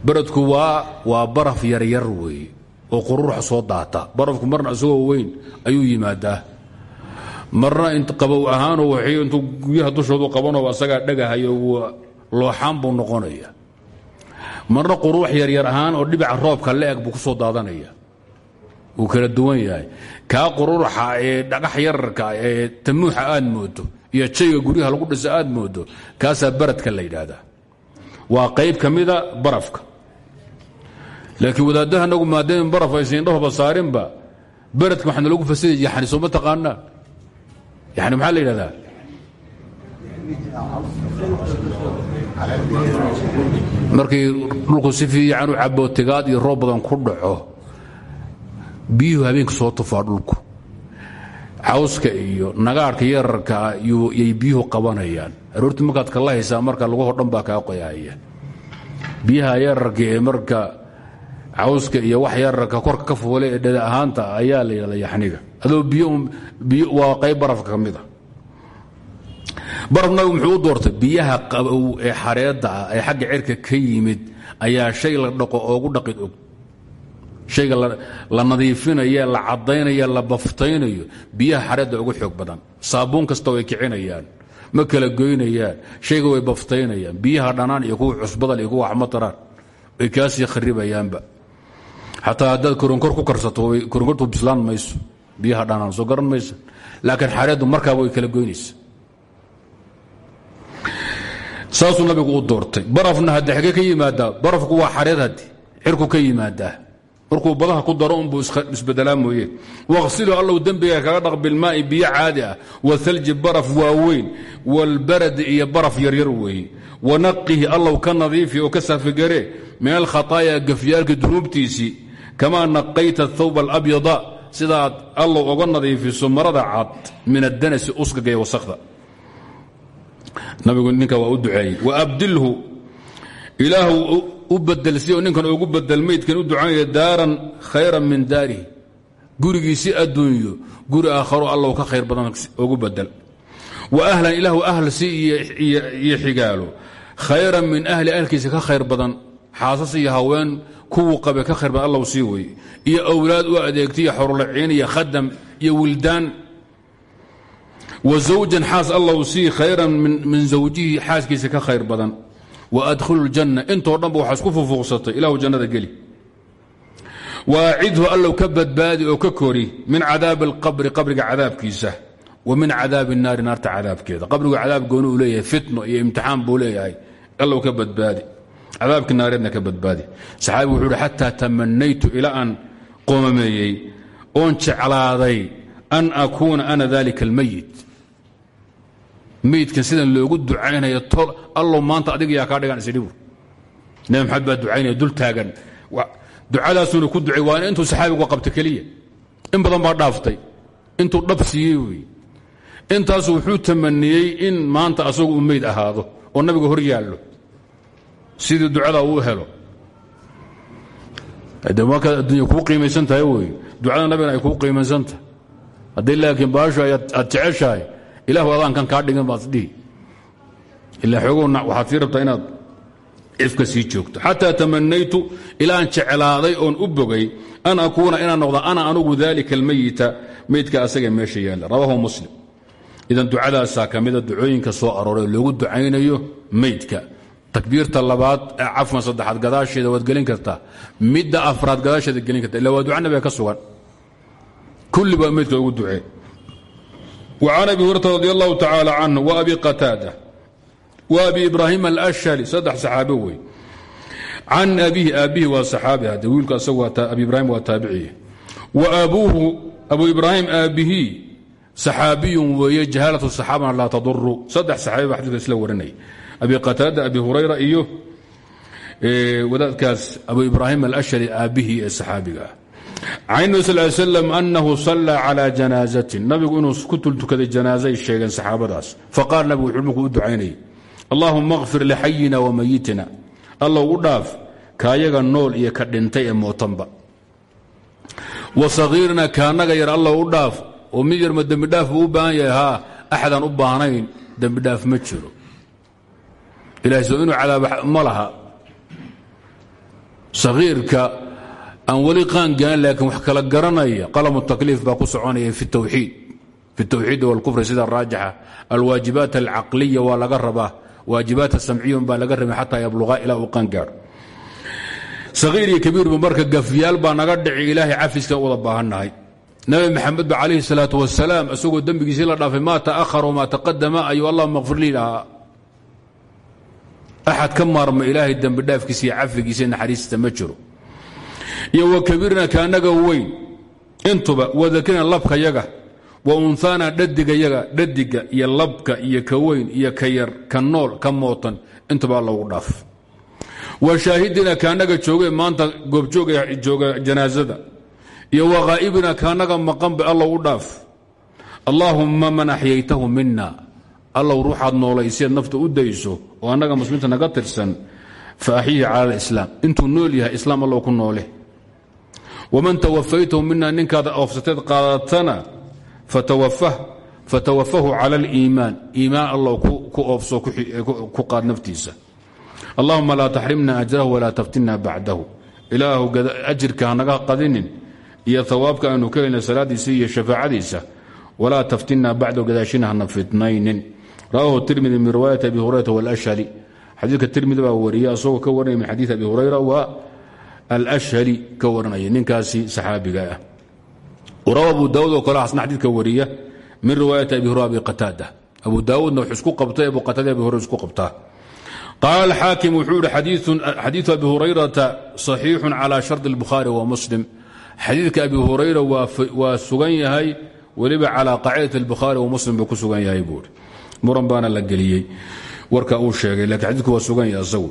Beredku waa waa baraf yaryar weeye oo qururuxa soo daata. Barafku marna isagoo weyn ayuu yimaadaa. Marna qabow ahaanoo waxay intuu guryaha dushoodu qabanoo asagaa dhagahayo looxaan buu noqonaya. Marna quruux yaryar ahaan oo dhibaca roobka la-eg buu ku soo daadanaya wuu kala duwan yahay. Kaa qururuxa ee dhagax yararka ee tamuuxa aad moodo iyo jayga guryaha lagu dhisa aad moodo kaasaa baradka la yidhaahdaa. Waa qayb ka barafka. Laakiin wadaaddaha nagu maadaama baraf aysan indhahoba saarinba baradka waxaana lagu fasiraya yani soo ma taqaanaa? Yani maxaa la yidhahdaa? Markii dhulku si fiican u cabo tigaad iyo roob badan ku dhaco biyuhu habeenka soo tufaa dhulku. Cawska iyo nagaarhka yararkaa yay biyuhu qabanayaan. Aroortii markaad kala haysaa marka laguho dhan baa kaa qoyahaya biyaha yararka ee marka cawska iyo wax yararka korka ka fuule ee dhada ahaanta ayaa la yidhahda yaxniga. Adoo waa qayb barafka ka mid a nabigu muxuu doortay biyaha qabow ee xareedda ah ee xagga cirka ka yimid ayaa shay la dhaqo oogu dhaqid og shayga la nadiifinayo la cadaynayo la baftaynayo biyaha xareedda ugu xoog badan. Saabuun kasta way kicinayaan ma kala goynayaan shayga way baftaynayaan biyaha dhanaan iyo kuwa cusbadal iyo kuwa waxmataraan way kaasii kharibayaanba. Xataa haddaad koronkor ku karsato koronkortu bislaan mayso biyaha dhanaan soo garan maysa laakiin xareeddu markaaba way kala goynaysa. Saasuu nabigu doortay. Barafna hadde xagee ka yimaadaa barafku waa xareed haddi xirku ka yimaadaa markuu badaha ku daro unbuu isbedelaa mooye. Waqsiluu allow dembiga kaga dhaq bilmaa'i biyo caadi ah wathalji baraf waaweyn walbaradi iyo baraf yaryar weeye wanaqihi allow ka nadiifi oo ka saafigare min alkhataayaa gafyaalka dunuubtiisii kamaa naqayta thawba alabyada sidaad allow oga nadiifiso marada cad min addanasi uskaga iyo wasakda nabigu ninka waa u duceeyey. Waabdilhu ilaahu u bedelsi oo ninkan ugu bedel maydkan u ducaynaya daaran khayran min daarihi. Gurigiisi adduunyo guri aakharo allow ka khayr badan ugu bedel. Wa ahlan ilaahu ahl si iyo xigaalo. Khayran min ahli ahlkiisa ka khayr badan. Xaasas iyo haween kuwuu qabe ka khayr badan allow sii wey iyo awlaad u adeegtaiyo xorolaciin iyo khadam iyo wildaan. Wa zawjan xaas allow sii khayran min zawjihi xaaskiisa ka khayr badan waadkhulu ljanna intoo dhanba waxaa isku fufuuqsatay. Ilahu jannada geli. Waacidhu allow ka badbaadi oo ka kori min cadaabi alqabri qabriga cadaabkiisa. Wa min cadaabi naari naarta cadaabkeeda. Qabrigu cadaab gooni uu leeyahay fitno iyo imtixaan buu leeyahay. Allow ka badbaadi. Cadaabkii naareedna ka badbaadi. Saxaabigu wuxuu uhi xataa tamanaytu ilaa aan qoomameeyey oon jeclaaday an akuuna ana dalika almayit meydkan sidan loogu ducaynayo tol allow maanta adiga yaa kaa dhigan isidhibu nabi maxamed baa ducaynaya dul taagan. Ducadaasuuna ku ducay waa intuu saxaabigu qabta keliya. In badan baa dhaaftay. Intuu dhab siiyey wuxuu tamaniyey in maanta asagu u meyd ahaado oo nabiga hor yaallo. Sidii ducada uu helo. De markaad addunya kuu qiimaysan tahay wey ducada nabigana ay kuu qiimaysan tahay. Haddii laakiin baasho aad jeceshahay ilahu adaankan kaa dhigan baad dhihi ilaa xoogowna waxaad sii rabtaa inaad cifka sii joogto. Xataa tamanaytu ilaan jeclaaday oon u bogay an akuuna inaan noqda ana anugu dalika almayita meydka asaga meesha yaalla. Rawaahu muslim. Idan ducadaasaa ka mida soo arooray loogu ducaynayo meydka. Takbiirta labaad ee cafwan saddexaad gadaasheeda waad gelin kartaa. Midda afraad gadaasheeda gelin karta illa waa duca nabiga ka sugan. Kulli baa meydka ugu ducee وعن أبي هريرة رضي الله تعالى عنه وأبي قتادة وأبي إبراهيم الأشهلي صدح صحابي وي عن أبيه أبيه وصحابي هذا ويلك أسوى أبي إبراهيم وتابعيه وأبوه أبو إبراهيم أبيه صحابي وهي جهالة الصحابة لا تضر صدح صحابي بحديث إسلام ورني أبي قتادة أبي هريرة إيوه إيه وذات كاس أبو إبراهيم الأشهلي أبيه الصحابي can nabi sal ly slam annahu sallaa calaa janaazatin. Nabigu inuu ku tultukaday janaazay sheegeen saxaabadaas. Faqaal nabigu wuxuu markuu u ducaynayay. Allaahuma akfir lixayina wa mayitina allow u dhaaf kaayaga nool iyo ka dhintay ee mootanba. Wa sagiirna kaanaga yar allow u dhaaf oo mid yarma dembidhaaf buu u baahan yahay haa axadaan u baahnayn dembidhaaf ma jiro. Ilahay soo inuu cadaaba ma laha aan weli qaan gaarin laakiin wax kala garanaya qalamu takliif baa ku soconaya fi tawxiid. Fi tawxiid walkufri sida raajixa alwaajibaat alcaqliya waa laga rabaa waajibaat asamciya baa laga rabay xataa yabluqa ilaa uu qaan gaaro. Sagiir iyo kabiirbu marka gafyaal baa naga dhici ilaahay cafiska wada baahannahay. Nabi maxamed ba calayhi salaatu wasalaam isagoo dembigiisii la dhaafay maa ta'ahara wamaa taqadama ayuu allahuma kfir lii lahaa axad ka maarma ilaahay dembi dhaafkiisa iyo cafigiisa naxariista ma iyo wa kabiirna kaanaga weyn. Intuba wadakirna labka yaga wa unhaana dhadigayaga dhadiga iyo labka iyo ka weyn iyo ka yar ka nool ka mootan intuba allogu dhaaf. Wa shaahidina kaanaga jooge maanta goobjooga jooga janaasada iyo wa haa'ibina kaanaga maqanba allow u dhaaf. Allaahumma man axyaytahu mina allow ruuxaad noolayseed nafta u dayso oo annaga muslimiinta naga tirsan fa axyihi cala alislaam. Intuu nool yahay islaam allow ku noole waman tawafaytahu mina ninkaad oofsateed qaadatana fatawafahu cala aliimaan iimaan allow ku oofso ku qaad naftiisa allahuma laa taxrimna ajrahu walaa taftinna bacdahu ilaahu ajirka hanaga qadinin iyo hawaabka aanu ka helna salaadiisa iyo shafaacadiisa walaa taftinna bacdahu gadaashina hana fitnaynin rawahu tirmidi min riwaayati abi hurayrata wاlashhali xadiidka tirmidi baa wariya asagoo ka waranaya min hurayra alashhali ka waranaya ninkaasi saxaabiga ah warawa abu daawud oo kale asna xadiidka wariya min riwaayati abi hurayra abi qataada abu daawuudna wx isku qabtay abu qataada abi hurayra isku qabtaa qaala xaakim wuxuu yihi xadiiu abi hurayrata صaxiixu calى sharط اlbukhaari wa muslim xadiidka abi hurayra waa sugan yahay weliba calى qaacidaة اlbukhaari wa muslim buu ku sugan yahay buui muran baana la geliyey warka uu sheegay lakin xadiidku waa sugan yahay asagu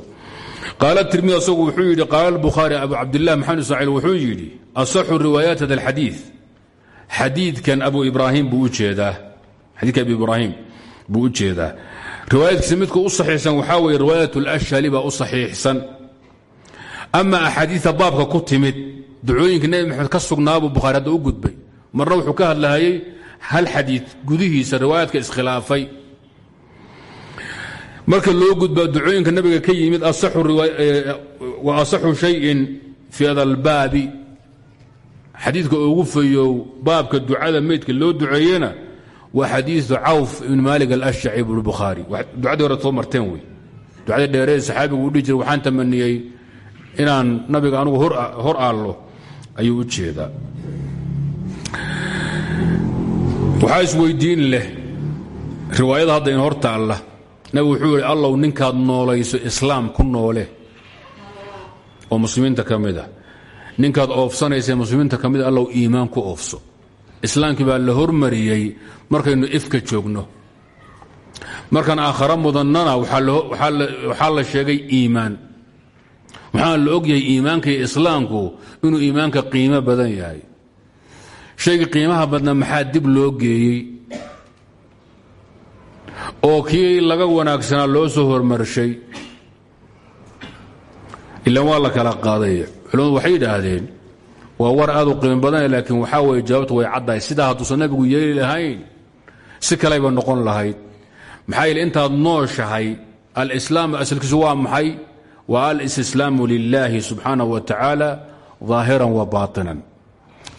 qaala tirmidi asagu wuxuu yidhi qaala bukhaari abu cabdilah maxamed ismaaciil wuxuu yidhi asaxu riwaayaat hada alxadii xadiidkan abu ibraahim buu u jeedaa xadiidka abu ibraahim buu u jeedaa riwaayaadkiisa midka u saxiixsan waxaa weeye riwaayat alashhali baa u saxiixsan. Ama axaadiidta baabka maxamed ka sugnaabuu bukhaari hadda u gudbay. Marna wuxuu ka hadlahayey hal xadiid gudihiisa riwaayaadka iskhilaafay marka loo gudbaa ducooyinka nabiga ka yimid wa asaxu shayin fii ada albaabi. Xadiidka ugu fayow baabka ducada meydka loo duceeyena waa xadiiu cawf ibn maalik alashjaci bui bukhaari ducadii hore soo marteen wey. Ducadii dheeree saxaabigu u dhihi jiray waxaan tamaniyey inaan nabiga anugu hor aallo ayuu u jeedaa. Waxaa isweydiin leh riwaayada hadda in hor taalla nabigu wuxuu yidhi allow ninkaad noolayso islaam ku noole. Oo muslimiinta ka mid ninkaad oofsanaysa muslimiinta ka mid a allow iimaan ku oofso. Islaamkii baa la hormariyey markaynu ifka joogno. Markaan aakhara mudannana waxaa la sheegay iimaan. Waxaa la ogyahay iimaanka iyo islaamku inuu iimaanka qiimo badan yahay. Shayga qiimaha badna maxaa dib loo geeyey oo kii laga wanaagsanaa loo soo hormarshay ilan waa la kala qaaday culimmadu waxay yidhaahdeen waa war aad u qiimo badana laakiin waxaa weye jawaabtu way caddahay. Sidaa hadduusan nabigu yeeli lahayn si kalayba noqon lahayd. Maxaa yeele intaad nooshahay alislaam asalkiisu waa maxay? Waa alistislaamu lilaahi subxaanaه wa tacaala ظaahiran wa baatinan.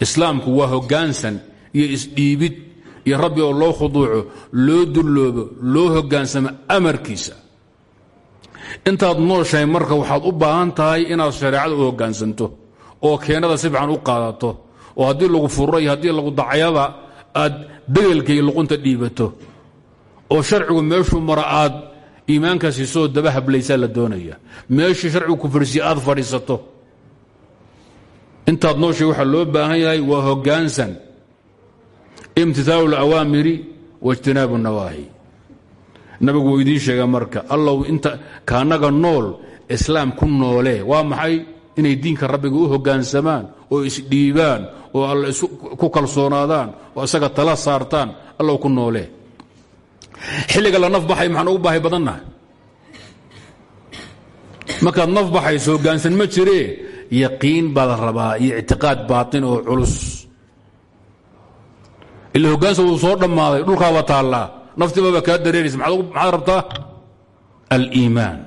Islaamku waa hoggaansan iyo isdhiibid iyo rabbi oo loo khuduuco loo dulloobo loo hoggaansamo amarkiisa. Intaad nooshahay marka waxaad u baahan tahay inaad shareecada u hoggaansanto oo keenada si u qaadato oo haddii lagu furo iyo haddii lagu dacyaba aad degelka iyo luqunta dhiibato. Oo sharcigu meeshuu mara aad iimaanka siisoo daba hablaysaa la doonaya. Meeshii sharcigu ku fadhiisiya aad fadhiisato. Intaad nooshay waxaa loo baahan yahay waa hoggaansan imtihaalu اlawaamiri waijtinaabu الnawaahi nabigu wuu idiin sheega marka allow inta kaanaga nool islaam ku noole waa maxay inay diinka rabbiga u hoggaansamaan oo isdhiibaan oo alla ku kalsoonaadaan oo isaga tala saartaan allow ku noole xilliga la naf baxay maxaan ugu baahi badannahay markaad naf baxayso hoggaansan ma jiree yaqiin baa la rabaa iyo ictiqaad baatin oo culus ila hoggaansa wuu soo dhammaaday dhulkaaba taallaa. Naftiibaba kaa dareeraysa maxaad rabtaa? Aliimaan.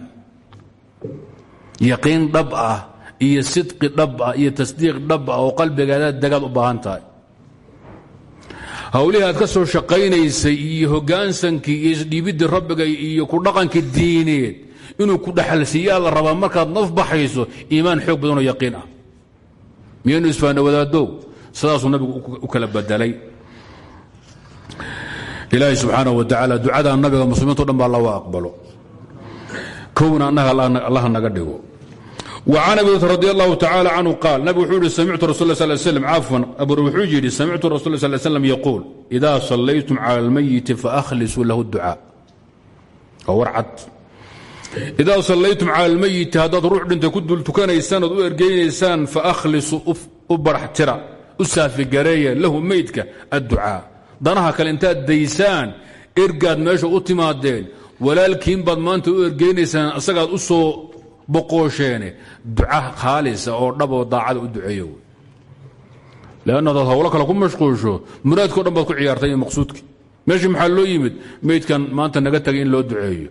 Yaqiin dhab ah iyo sidqi dhab ah iyo tasdiiq dhab ah oo qalbigaada dagaad u baahan tahay. Hawlihii aad ka soo shaqaynaysay iyo hoggaansankii iyo isdhiibiddii rabbiga iyo ku dhaqankii diineed inuu ku dhaxalsiiyaa la rabaa markaad naf baxayso iimaan xoog badanoo yaqiin ah. Miyaynu isfaana wadaadow sidaasuu nabigu u kala bedelay ilaahay subxaana wa tacaala ducadaa nabiga muslimiinto dhan baa laga aqbalo kowna annaga allaha naga dhigo. Wa can abi radi allahu qaal nabig wuxuu yihi samictu rasul s sm cafwan abur wuxuu yidhi samictu rasul sal slam yaquul idaa sallaytum cala almayiti faahlisuu lahu ducaa waa war cad. Idaa sallaytum cala almayiti haddaad ruux dhintay ku dultukanaysaan ood u ergeynaysaan faahlisuu u baraxtira u saafigareeya lahu meydka adducaa danaha kale intaad daysaan ergaad meesha u timaadeen walaalkiin baad maanta u ergeynaysaan asagaad u soo boqoosheene duca khaalisa oo dhaboo daacada u duceeyo leanna hadaad hawlo kale ku mashquulsho muraadkao dhan baad ku ciyaartay iyo maqsuudkii. Maxaa loo yimid? Meydkan maanta naga tagay in loo duceeyo.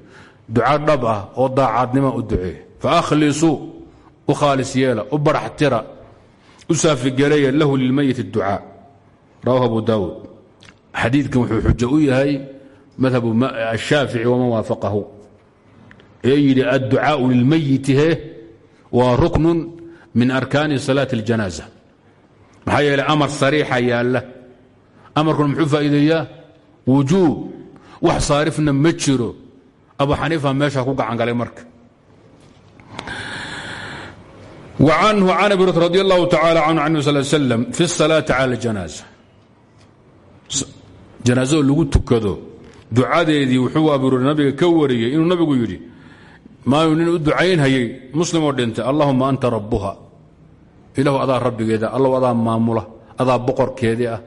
Duca dhab ah oo daacadnima u duceeya fa akhlisuu u khaalis yeela u baraxtira u saafigareeya lahu lilmayit اducaa rawahu abu daawud xadiidkan wuxuu xujo u yahay madhabu ashaafici waman waafaqahu. Ee yidhi adducaau lilmayiti he waa ruknun min arkaani salaati اljanaaza maxaa yeeley amar sariixa yaalla. Amarkun muxuu faa'iideeyaa? Wujuub. Wax saarifna ma jiro. Abu xaniifa meesha ku gacangalay marka. Anhu an abi radi allahu tacaala anhu an fi salaati cala اjanaaza janaazado lagu tukado ducadeedii wuxuu abu hurere nabiga ka wariyey inuu nabigu yidhi maayuu nin u ducaynhayay muslimoo dhintay allahuma anta rabuha ilahu adaa rabbigeeda allow adaa maamula adaa boqorkeedii ah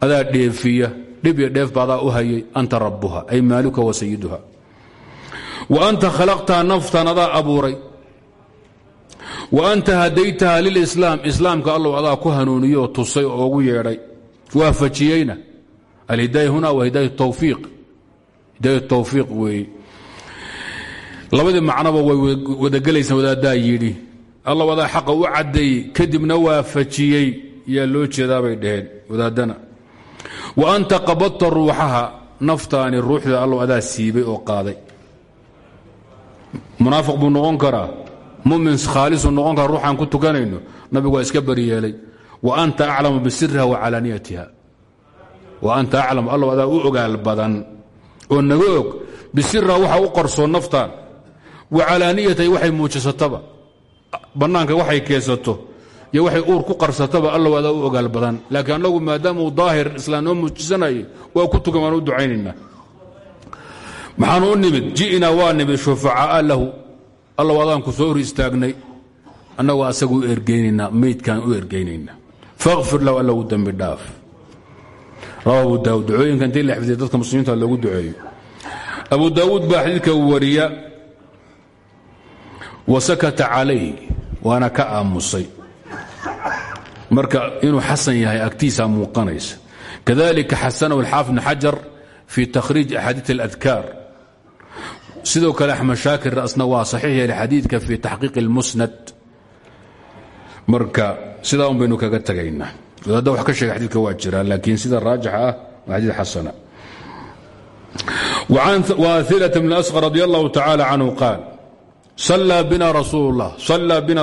adaa dheefiya dhib iyo dheefba adaa u hayay anta rabuha ay maaluka wa sayiduha wa anta khalaqtaha naftan adaa abuuray. Wa anta hadaytaha lilislaam islaamka allow adaa ku hanuuniyo oo tusay oo ugu yeedhay. Waafajiyeyna alhidaaya huna waa hidaaya tawfiiq. Hidaaya tawfiiq weeye labadii macnoba way wadagelaysaan wadaaddaa yidhi. Allow adaa xaqa u caddeeyey kadibna waafajiyey yaa loo jeedaabay dhaheen wadaaddana wa anta qabadta ruuxaha naftaani ruuxda allow adaa siibay oo qaaday. Munaafiq buu noqon karaa. Mumin khaalisuu noqon kara ruuxaan ku tukanayno nabigu waa iska anta aclamu bisiriha wa calaaniyatiha wa anta aclamu allow adaa u badan oo naga og waxa u qarsoon naftaan wa calaaniyatahi waxay muujisataba bannaanka waxay keesato iyo waxay uur ku qarsataba allow adaa u badan. Laakiin annagu maadaamuu daahir islaam noo muujisanayo ku tukan u ducaynaynaa. Maxaanu u nimid ji'naa waa nimid shufacaa'a lahu. Allow adaanku soo hor istaagnay annagoo asagu u ergeynaynaa meydkaan u ergeynaynaa fakfir lahu alla u dhaaf abu daawud ducooyinka intii la xifdiya dadka muslimiinta loogu duceeyo. Abu daawuud baa xadiidka wariya wa sakata calayh waana ka aamusay. Marka inuu xasan yahay agtiisaa muuqanaysa. Kadalika xasanahu alxaafid bn xajar fi takhriij axaadiid اladkaar sidoo kale axmed shaakir asna waa saxiix yeelay xadiidka fi taxqiiq اlmusnad marka sidaa baynu kaga tegaynaa wadaadda wax ka sheega xadiidka waa jiraa laakiin sida raajixa ah waa xadiid xasana وثiلة بن أsقر رضي الله تعالى عنه قاaل صلى bna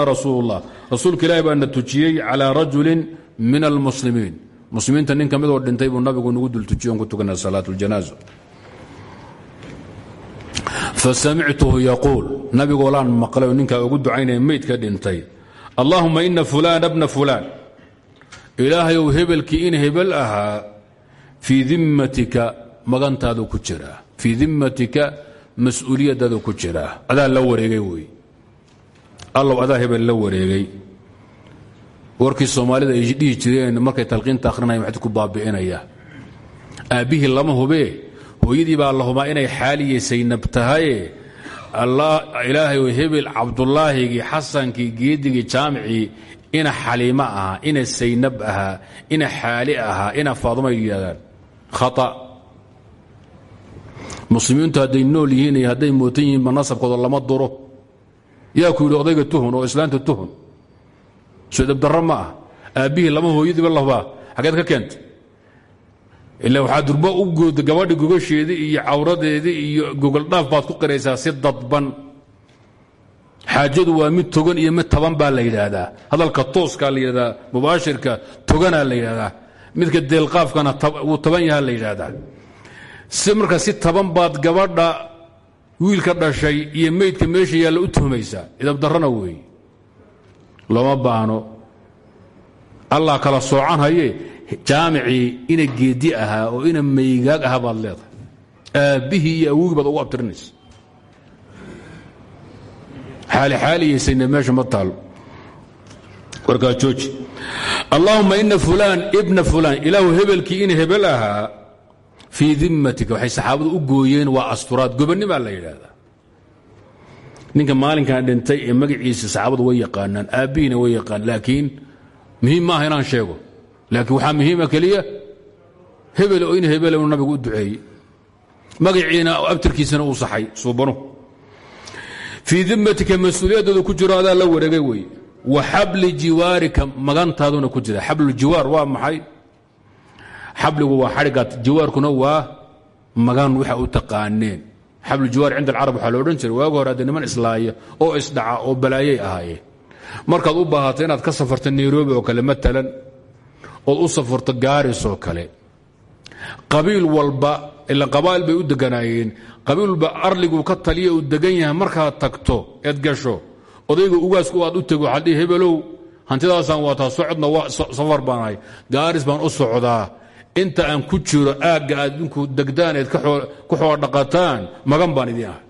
رasuuل الله rasuulka ilahi baa na tujiyey calى rajuli min اlmuslimiin muslimiinta nin ka midoo dhintay buu nabigu nagu dul tujiye on ku tukana salaaة الjanaaزة fasamictuhu yaquul nabigoolaan maqlay oo ninkaa ugu ducaynaya meydka dhintay allahuma ina fulana bna fulaan ilaahayow hebelkii in hebel ahaa fii dimmatika magantaadu ku jiraa fii dimmatika mas'uuliyadaadu ku jiraa adaa la wareegay wey. Allow adaa hebel la wareegay. Warkii soomaalida ay dhihi jireen markay talqiinta akhrinaya maxad ku baabi'inaya aabbihii lama hubee? Hooyadii baa la hubaa inay xaaliyasaynab tahaye? Ilaahay hebel cabdulaahigii xasankii geedigii jaamicii ina xaliimo ahaa ina saynab ahaa ina xaali ahaa ina faaduma yidhahdaan khaa muslimiintu hadday nool yihiin iyo hadday mootan yihiinba lama duro. Yaa ku yidhi odayga tuhun oo islaanta tuhun. Sodabdarro ma ah aabbihii lama hooyadiiba lahubaa xageed ka keentay ila waxaa durbo u gooda gabadhi gogasheedii iyo cawradeedii iyo gogoldhaaf baad ku qiraysaa si dadban xaajadu waa mid togan iyo mid taban baa la yidhaahdaa. Hadalka tooskaa la yidhahdaa mubaashirka toganaa la yidhahdaa midka deelqaafkana wuu taban yahaa la yidhaahdaa. Si marka si taban baad gabadha wiilka dhashay iyo meydka meesha yaalla u tuhmaysaa idabdarrana weeye looma baahno. Allah kala soocan haye jaamicii ina geedi ahaa oo ina maygaag ahaa baad leedahay. Aabbihii iyo awogii baad ugu abtirinaysa xaalixaaliyaysayna meesha ma taalo warkaa jooji allaahuma ina fulaan ibna fulaan ilaahu hebelkii in hebel ahaa fii dimmatika waxay saxaabadu u gooyeen waa asturaad gobonnimaa la yidhaahdaa ninka maalinkan dhintay ee magaciisa saxaabadu way yaqaanaan aabbihiina way yaqaan laakiin muhiim maaha inaan sheego laakiin waxaa muhiima keliya hebel oo in hebel uu nabigu u duceeyey magaciina abtirkiisana uu fii dimmatika mas'uuliyadooda ku jiro adaa la wareegay wey wa xabli jiwaarika magantaaduna ku jira. Xablujiwaar waa maxay? Xabligu waa xadhigaad jiwaarkuna waa magan waxa u taqaaneen. Xablujiwaar cinda alcarab waxaa lo odhan jiray waagi hore haddee niman islaaya oo isdhaca oo balaayay ahaayeen. Markaad u baahato inaad ka safarto nairobi oo kale matalan ood u safarto gaaris oo kale qabiil walba ila qabaa'il bay u deganaayeen qabiil walba arliguu ka taliya uu degan yahay markaad tagto eed gasho odayga ugaasku aad u tego waxaad dhihi hebelow hantidaasaan waataa socodna safar baan gaaris baan u socdaa. Inta aan ku jiro aagga aad idinku degdaan eed ku xoola dhaqataan magan baan idin ahay.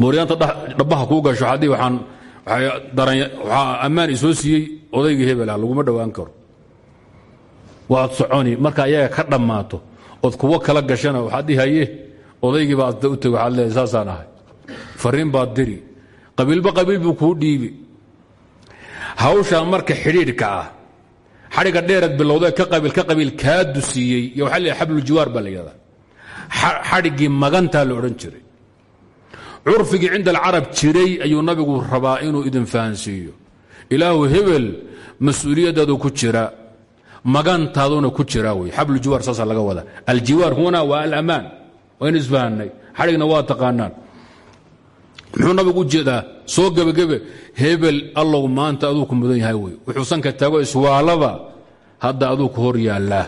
Mooryaanta dhabbaha kuu gasho haddii waxaan waxaa ammaan isoo siiyey odayga hebela laguma dhowaan karo. Waad soconi marka ayaga ka dhammaato ood kuwo kala gashana waxaad dhihi haye odaygii baa u teg waxaad leedahay saasaan ahay. Fariin baad diri. Qabiilba qabiil buu kuu dhiibi. Hawshaa marka xidhiidhka ah xadhigga dheeraad bilowdee ka qabiil ka qabiil kaa dusiiyey iyo waxaa leeyahay xablujiwaar baa la yidhahdaa. Xadhiggii magantaa la odhan jiray. Curfigii cinda alcarab jiray ayuu nabigu rabaa inuu idin fahansiiyo. Ilaahu hebel mas'uuliyaddaadu ku jira magantaaduna ku jira wey. Xablujiwaar saasaa laga wadaa aljiwaar huna waa alamaan. Waynu isfahanay xadhigna waa taqaanaan. Muxuu nabigu u jeedaa? Soo gebagebe hebel allow maanta aduu ku mudan yahay wey. Wuxuu sanka taago iswaalaba hadda aduu ku hor yaallaa.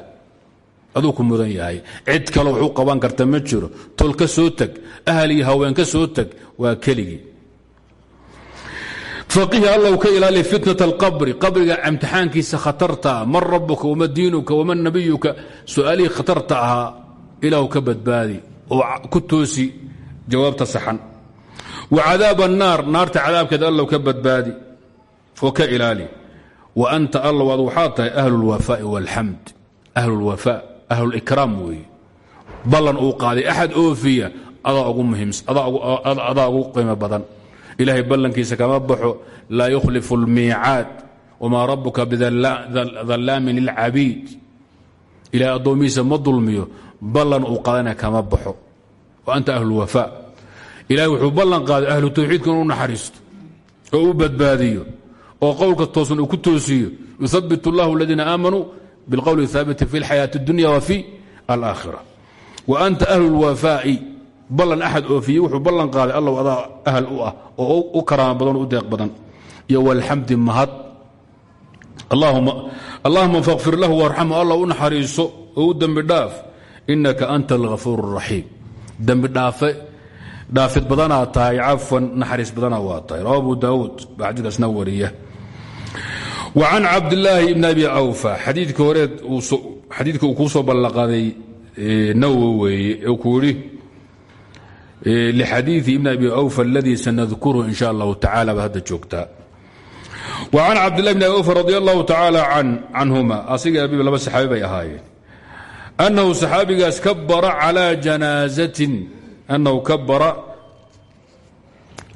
Aduu ku mudan yahay. Cid kale wuxuu qaban karta ma jiro. Tol ka soo teg ahal iyo haween ka soo teg waa keligii faqihi allow ka ilaali fitnat alqabri. Qabriga imtixaankiisa khatarta man rabuka wama diinuka waman nabiyuka su'aalihii khatarta ahaa ilaahu ka badbaadi. Oo ku toosi jawaabta saxan. Wa cadaab annaar naarta cadaabkeeda allow ka badbaadi. Oo ka ilaali. Wa anta allow ad waxaad tahay ahlu lwafaa'i walxamd ahlu lwafaa ahlulikraam weeye. Ballan uu qaaday axad oofiya adaa ugu qiimo badan ilaahay ballankiisa kama baxo laa yukhlifu اlmiicaad wmaa rabuka bidallaamin lilcabiid ilahay addoomihiisa ma dulmiyo ballan uu qaadana kama baxo wa anta ahlulwafaa ilahay wuxuu ballan qaaday ahlu tawxiidka inuu naxariisto oo u badbaadiyo oo qowlka toosan uu ku toosiyo yuhabit اllahu aladiina aamanuu bilqowli haabiti fi اlxayaaةi اdunya wa fi alaakhira wa anta ahlu اlwafaa'i ballan axad oofiyey wuxuu ballan qaaday allow adaa ahal u ah oo u karaama badan u deeq badan. Iyo walxamdi mahad. Allahuma fakfir lahu warxamhu allah u u dembi dhaaf inaka anta alghafuur اraxiim dembi dhaafe dhaafid badanaa tahay cafwan naxariis badanaa waa tahay. Abu daawuud baa xadiikaasna wa can cabdilaahi ibn abi awfa xadiidkii horeed xadiidka uu soo ballaqaday nawowi weeye lxadiiثi ibn abi awfa اladii sanadkurhu in sha allahu tacala ba hadda joogtaa wa can cabdillahi bn abi awfa radi allahu tacaala canhuma asiga laba saxaabi bay ahaayeen. Annahu saxaabigaas kabara calaa janaazatin annahu kabara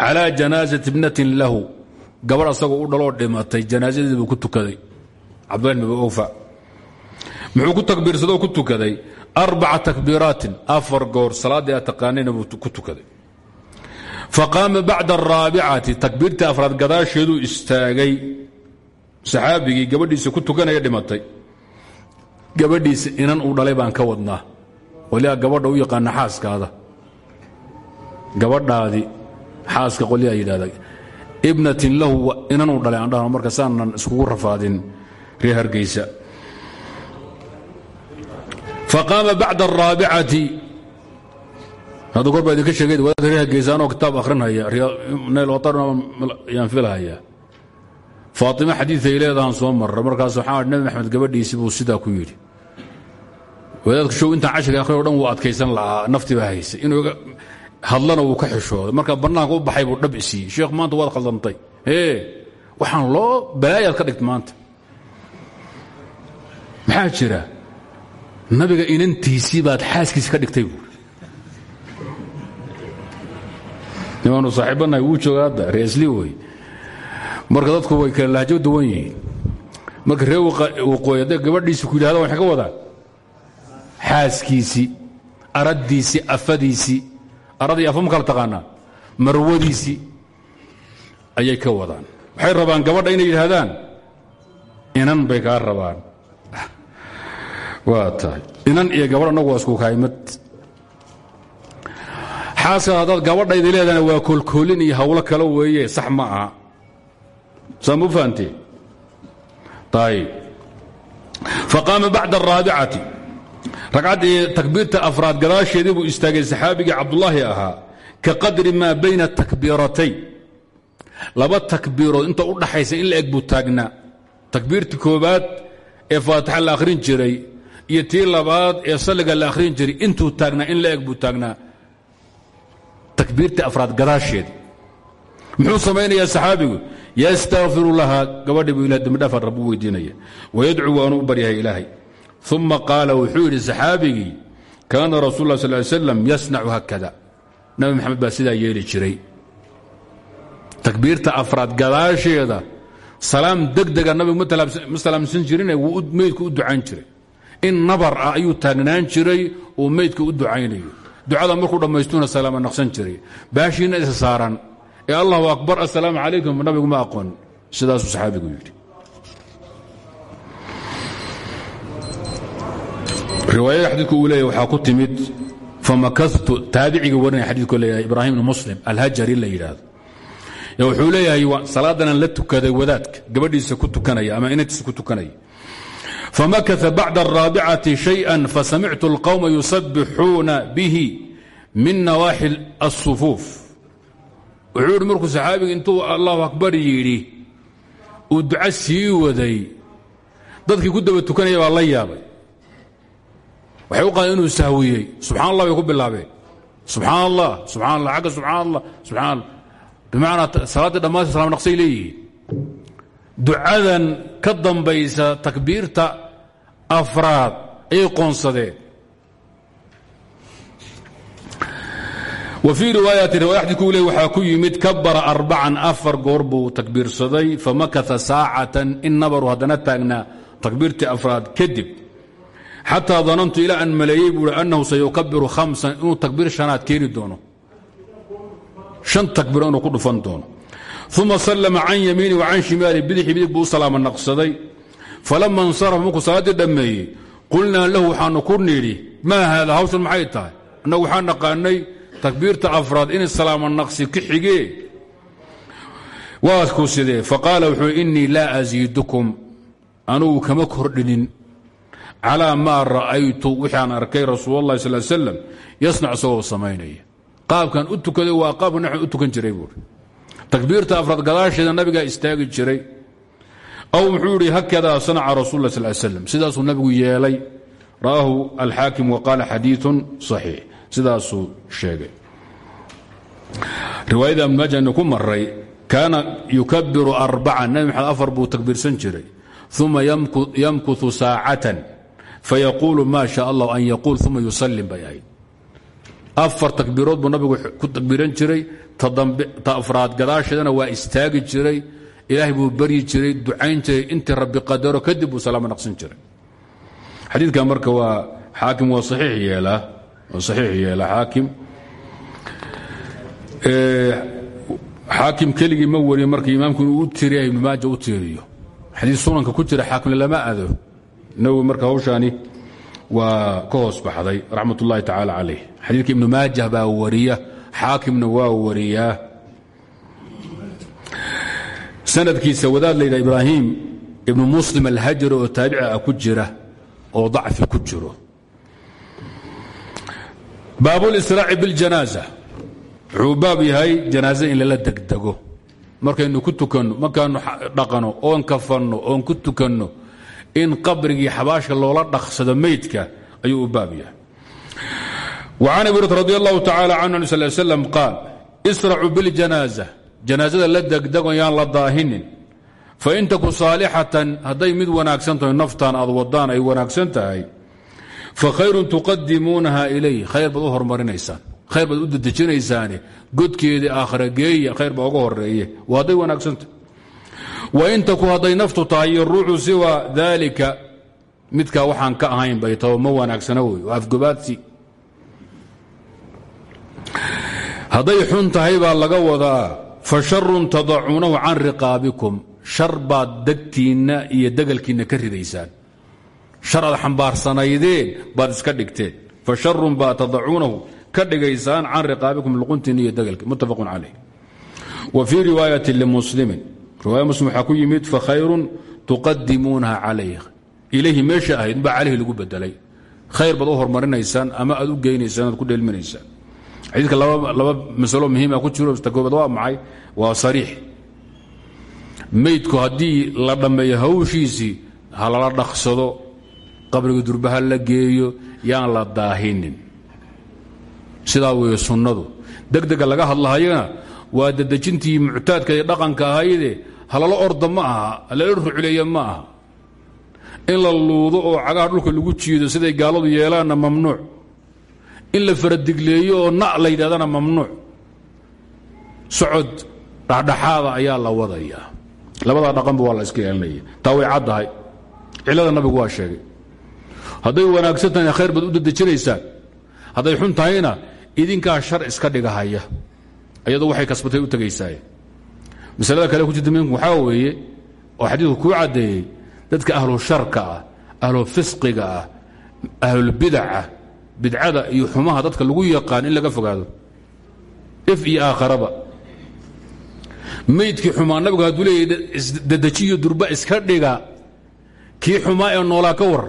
calaa janaazati ibnatin lahu. Gabadh asagoo u dhaloo dhimatay janaazadeedi buu ku tukaday. Cabdillahi bn abi awfa. Muxuu ku takbiirsadoo ku tukaday arbaca takbiiraatin afar goor salaaddii aad taqaanayna buu ku tukaday faqaama bacda araabicati takbiirtii afraad gadaasheeduu istaagay saxaabigii gabadhiisa ku tukanaya dhimatay gabadhiisa inan uu dhalay baan ka wadnaa qolyaa gabadha u yaqaana xaaskaada gabadhaadii xaaska qolyaa yidhahda ibnatin lahu inanuu dhalay aan dhahno marka saanan iskugu rafaadin reer hargeysa faqaama bacda araabicati hadda kor baa idinka sheegay wadaadka reer hargeysaanoo kitaab akhrinhaya yaan filhaya faatima xadiiay leedahan soo marra markaas waxaa nabi maxamed gabadhiisi buu sidaa ku yidhi wadaadka show intaan cashirka akhrin o dhan wuu adkaysan lahaa nafti baa haysay inuu hadlana wuu ka xishooday markaa bannaanka u baxay buu dhab isiiyey sheekh maanta waad khaldantay waxaan loo nabiga inantiisii baad xaaskiisi ka dhigtay buuri nimaanu saaxiibanahay wuu jooga hadda reesli wey marka dadku way kala lahjo duwan yihiin. Marka ree waqooyi hadday gabadhiisi ku yidhahda waxay ka wadaan. Xaaskiisii araddiisii afadiisii aradii afa ma kala taqaanaa marwadiisii ayay ka wadaan. Waxay rabaan gabadha inay yidhaahdaan inan bay kaa rabaan waa tahay. Inan iyo gabadh annagu waa isku kaymad xaaska haddaad gabadhayda leedana waa koolkoolin iyo hawlo kale weeye sax ma aha. Saa mu fahamtee ayb faqaama bacda araabicati takbiirta afraad gadaasheedii buu istaagay saxaabigii cabdulaahi ahaa ka qadri maa bayna takbiiratayn. Laba takbiirood inta u dhaxaysa in la eg buu takbiirtii koobaad ee faatixa la akhrin jiray iyo tii labaad ee salliga la akhrin jiray intuu taagnaa in la buu taagnaa. Takbiirtii afraad gadaasheeda muxuu samaynayaa saxaabigu? Yastakfiru lahaa gabadhii buu ila dembidhaafan rabbu weydiinaya. Wayadcuu waanu u baryahay ilaahay. Uma qaala wuxuu yidhi saxaabigii kaana rasul la sal slam yasnacu hakada. Nabi maxamed baa sidaa yeeli jiray. Takbiirta afraad gadaasheeda salaam degdega nabigu ma salaamsan jirine wuu meydku u ducayn jiray in nabar ah ayuu taagnaan jiray uu meydka u ducaynayo. Ducada markuu dhammaystuna salaama naqsan jiray. Baashiina isa saaran. Ee allahu akbar assalaamu calaykum nabigu ma aqoon. Sidaasuu saxaabigu yidhi. Riwaayada xadiidku uu leeyahy ku timid famakatu taabiciga warinaya xadiidku leeyahay ibraahim muslim alhajari la yidhaahdo. Wuxuu leeyahay la tukaday wadaadka gabadhiisa ku tukanaya ama inantiisa ku tukanaya famakaa bacda araabicati shayئa fasamictu اlqowma yusabixuuna bihi min nawaaxi الsufuuf wuxuu yidhi markuu saxaabiga intuu allahu akbar yidhi uu duco sii waday dadkii ku daba tukanaya baa la yaabay waxay u qaadeen inuu sahwiyey subxaan allah bay ku bilaabeen subxaan allah subxaan allah agga subxaan allah subxaan allah bimacnaa salaaddii dhammaanti salam naqsay leeyihiin ducadan ka dambaysa takbiirta afraad ayay qoonsadeen wa fii riwaayati riwaya xadidku le waxaa ku yimid kabara arbacan afar goor buu takbiirsaday famakata saacatan in nabaru haddana taagnaa takbiirtii afraad kadib. Xataa danantu ilaa aan maleeyey buui annahu sayukabiru hamsan inuu takbiir shanaad keeni doono. Shan takbiiro inuu ku dhufan doono. Uma sallama can yamiini wa can shimaali bidixi bidig buu u salaama naqsaday falama insarafa markuu salaaddii dhammeeyey qulnaa lahu waxaanu ku nidhi maa haada hawshan maxay tahay annagu waxaan naqaanay takbiirta afraad in salaama naqsi ka xigee waadku sidee faqaala wuxuu innii laa asiidukum anugu kama kordhinin calaa maa ra'aytu wixii aan arkay rasuul allahi sal slam yasnac isagoo samaynaya qaabkan u tukaday waa qaabka naxan u tukan jiray buuri takbiirta afraad gadaasheeda nabigaa istaagi aw muxuu idhi hakadaa sanaca rasul sal slam sidaasuu nabigu yeelay ra'aahu alxaakim wa qaala xadiiun صaxiix sidaasuu sheegay. Riwaayada ibnmaajani ku maray kaana yukabiru arbacan nabi maxamed afar buu takbiirsan jiray. Uma yamkuثu saacatan. Fayaquulu ma sha allah an yaquul uma yusallim bay afar takbiirood buu nabigu ku takbiiran jiray. Ta afraad gadaasheedana waa istaagi jiray ilaahay buu baryi jiray ducayn jiray rabbi qadaro kadib buu salaamo naqsan jiray. Xadiidkan marka waa xaakim waa saxiix yeelaa waa saxiix yeelaa xaakim. Xaakim keligii ma wariyo marka imaamku inuu u tiriya ibnu maaja u sunanka ku jira xaakimna lama ado nawowi marka hawshaani waa ka baxday raxmat ullahi tacaala calayh. Xadiidka maajah baa wariya xaakimna waa wariyaa sanadkiisa wadaad layidha ibraahim ibnu muslim alhajari oo taabici ku jira oo dacfi ku jiro. Baabulisraaci biljanaaza wuxuu baab yahay janaaza in lala degdego. Markaynu ku tukanno markaanu dhaqano oon kafanno oon ku tukanno in qabrigii xabaasha loola dhaqsado meydka ayuu u baab yahay. وcan abi radi allahu tacala canhu an sal slam qaal isracuu biاljanaaza janaazada la degdego yaan la daahinin. Fain taku saalixatan hadday mid wanaagsan tahay naftaan aad wadaan ay wanaagsan tahay fakhayrun tuqadimuunaha ilay khayr baad u khayr baad u dedejinaysaane godkeedii aakhira geeya khayr baa uga horeeye waa hadday wanaagsan tahay. Wain taku hadday naftu tahay ruuxu siwa daalika midkaa waxaan ka ahayn bay tabo ma wanaagsana wey waa afgobaadsi. Xun tahay baa laga wadaa fa sharun tadacuunahu can riqaabikum. Shar baad degtiinna iyo degalkiinna ka ridaysaan. Shar aad xambaarsanaydeen baad iska dhigteen. Fa sharun baa tadacuunahu ka dhigaysaan can riqaabikum luquntiin iyo dagalka muttafaqun calayh. Wa fii riwaayati limuslimin riwaaya muslim waxaa ku yimid fa khayrun tuqadimuunaha calayh ilayhi meesha ahayd baa calayhi lagu bedelay. Khayr baad u hormarinaysaan ama aad u geynaysaan xadiidka laba masalo muhiima ku jiro ta koobaad waa maxay? Waa sariix. Meydku haddii la dhammeeyo hawshiisii ha lala dhaqsado qabriga durbaha la geeyo yaan la daahinin. Sidaa weeye sunnadu. Degdega laga hadlahayana waa dadejintii muctaadka iyo dhaqanka ahayde halala orda ma aha halala rucleeya ma aha. In la luudo oo cagaha dhulka lagu jiido siday gaaladu yeelaanna mamnuuc in la faradigleeyo oo na la yidhahdana mamnuuc. Socod dhexdhexaada ayaa la wadayaa labadaa dhaqanba waa la iska yeelanaya taa way caddahay cillada nabigu waa sheegay. Hadday wanaagsan tahayna khayr baad u dadejinaysaan hadday xun tahayna idinkaa shar iska dhigahaya iyadoo waxay kasbatay u tegaysaa masalada kale ku jirta minku waxaa weeye oo xadiidku kuu caddeeyey dadka ahlu sharka ah ahlu fisqiga ah ahlulbidaca bidcada iyo xumaha dadka lagu yaqaan in laga fogaado if iyo aakharaba maydkii xumaa nabigu hadduu leeyahy dadejiyo durba iska dhiga kii xumaa ee noolaa ka war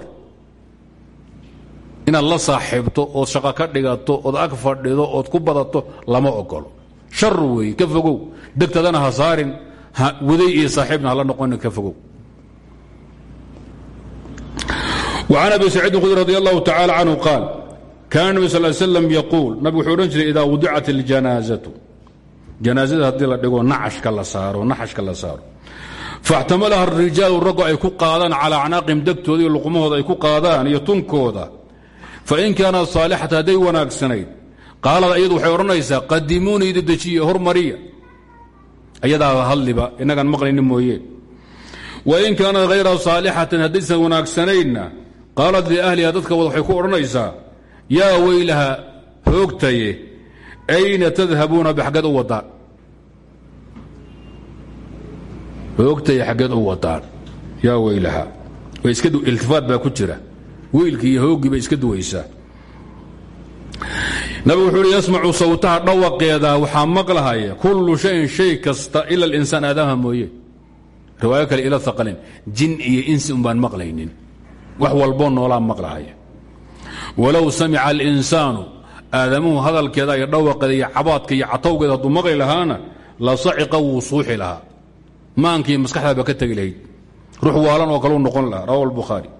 inaad la saaxiibto ood shaqo ka dhigato ood ag fadhido ood ku badato lama ogolo shar weeye ka fogow degtadana ha saarin waday iyo saaxiibna hala noqonin ka fogow وعن أبي سعيد الخdري رضي الله تعالى عنه قال kaana nebi sal slm yaquul nabig wuxuu odhan jiray idaa wudicat iljanaazatu janaazada haddii la dhigo naashka la saaro naxashka la saaro. Faxtamalaha arijaalu raggo ay ku qaadaan calaa acnaaqihim degtooda iyo luqmahooda ay ku qaadaan iyo tunkooda. Fain kaanat saalixata hadday wanaagsanayd. Qaalad iyadu waxay odhanaysaa qadimuuni idedejiya hormariya ayadaada hadliba inagaan maqlayni mooyee wain kaanat hayra saalixatan haddaysan wanaagsanaydna qaalad liahliha yaa weylaha hoogtaye ayna tadhabuuna baxaggeed u wadaan. Hoogtaye xaggeed u wadaan. Yaa weylaha iltifaat baa ku jira. Wiilkii iyo hooggii bay iska duwaysaa. Nabigu wuxuu uhi yasmacu sawtaha dhawaqeeda waxaa maqlahaya kullu shayin shay kasta ila alinsaan aadamaha mooye. Riwaayo kale ila aqalin jin iyo insi un baan maqlaynin. Wax walboo noolaa maqlahaya walow samica alinsaanu aadamuhu hadalkeeda iyo dhawaqeeda iyo cabaadka iyo catowgeeda hadduu maqli lahaana la saciqa wuu suuxi lahaa maankii maskaxdaaba ka tegi lahayd ruux waalan oo kaleu noqon lahaa rawa albukhaari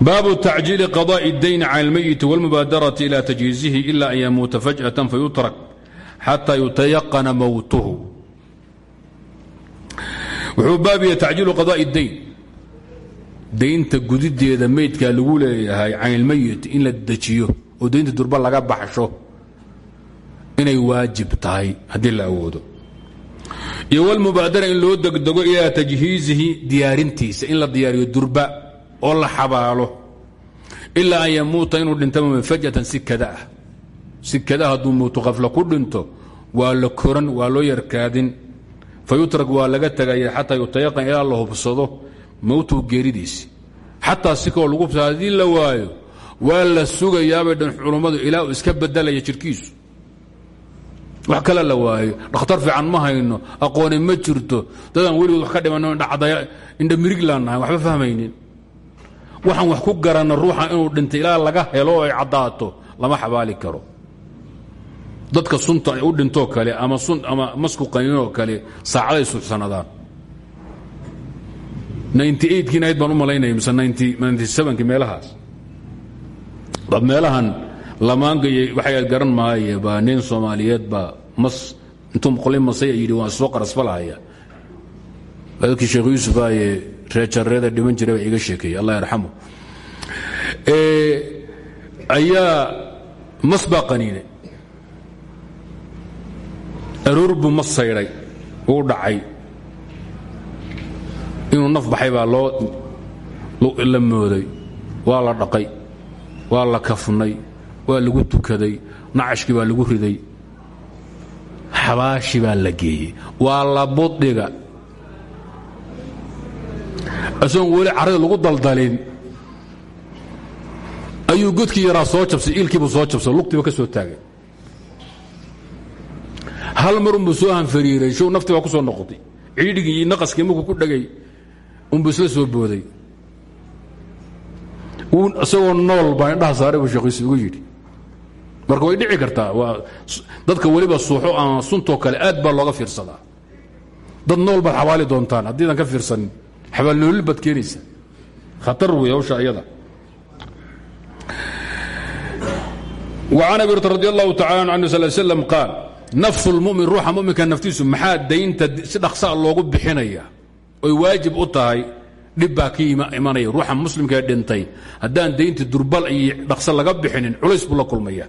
baabu tacjiili qضاء الdayn can اlmayiti wاlmubaadarati ila tajhiizihi ila an yamuuta fajأة fayutrak xatى yutayaqana mowtuhu wuxuu baabiya tacjiilu qضاء الdayn daynta gudideeda meydkaa lagu leeyahay can اlmayit in la dejiyo oo daynta durba laga baxsho inay waajib tahay haddii la awoodo. Iyo wlmubaadara in loo degdego ilaa tajhiizihi diyaarintiisa in la diyaariyo durba oo la xabaalo ilaa an yamuuta inuu dhintama fajatan si kada ah. Si kada hadduu muutu khafla ku dhinto waa la koran waa loo yarkaadin. Fa waa laga tegaya xataa yutayaqan ilaa la hubsado mowtuhu geeridiisi xataa si kaloo lagu haddii la waayo waa la sugayaabay dhan culummadu ilaa iska bedelaya jirkiisu. Wax kale la waayo dhakhtar fiican ma hayno aqooni ma jirto dadaan weligood wax ka dhimanno indhamirig laan nahay waxba fahmaynin. Waxaan wax ku garanna ruuxa inuu dhintay ilaa laga helo oo ay caddaato lama xabaali karo. Dadka sunta u dhintoo kale ama masku qaninoo kale saacaday suxsanadaan kiin ayd baan u malaynaya mise meelahaas. Meelahan lamaangay waxay garan maaye baa nin soomaaliyeed baa mas intuu qolay masay yidhi waan soo qarasfalahaya dadkii sheekh yuusuf aye reejareeda dhiman jiray baa iga sheekeeyey allah yarxamu. Ayaa mas baa qaniinay. Aroor buu mas saydhay uu dhacay inuu naf baxay baa loo la mooday waa la dhaqay waa la kafnay waa lagu tukaday nacashkii baa lagu riday xabaashi baa la geeyey waa la buddhiga isagoon weli carradii lagu daldalin ayuu godkii yaraa soo jabsay iilkiibuu soo jabsay lugtiiba ka soo taagay. Hal mar unbuu soo hanfariiray show naftii baa ku soo noqotay ciidhigii naqaskii markuu ku dhegay unbuu isla soo booday. Isagoo nool baa indhaha saaray buu ugu yidhi. Marka way dhici kartaa waa dadka weliba suuxo ama suntoo kale aad baa looga fiirsadaa. Dad nool baad xabaali doontaan haddiidan ka fiirsanin xabaalnoolil baad keenaysaa. Khatar wey hawsha iyada an abi radi allahu taala an sal slam qaal nafsu lmumin ruuxa muminka naftiisu maxaa daynta oy waajib u tahay dhib baa ka imanaya ruuxa muslimkaee dhintay. Haddaan daynta durbal iyo dhaqso laga bixinin culays buu la kulmaya.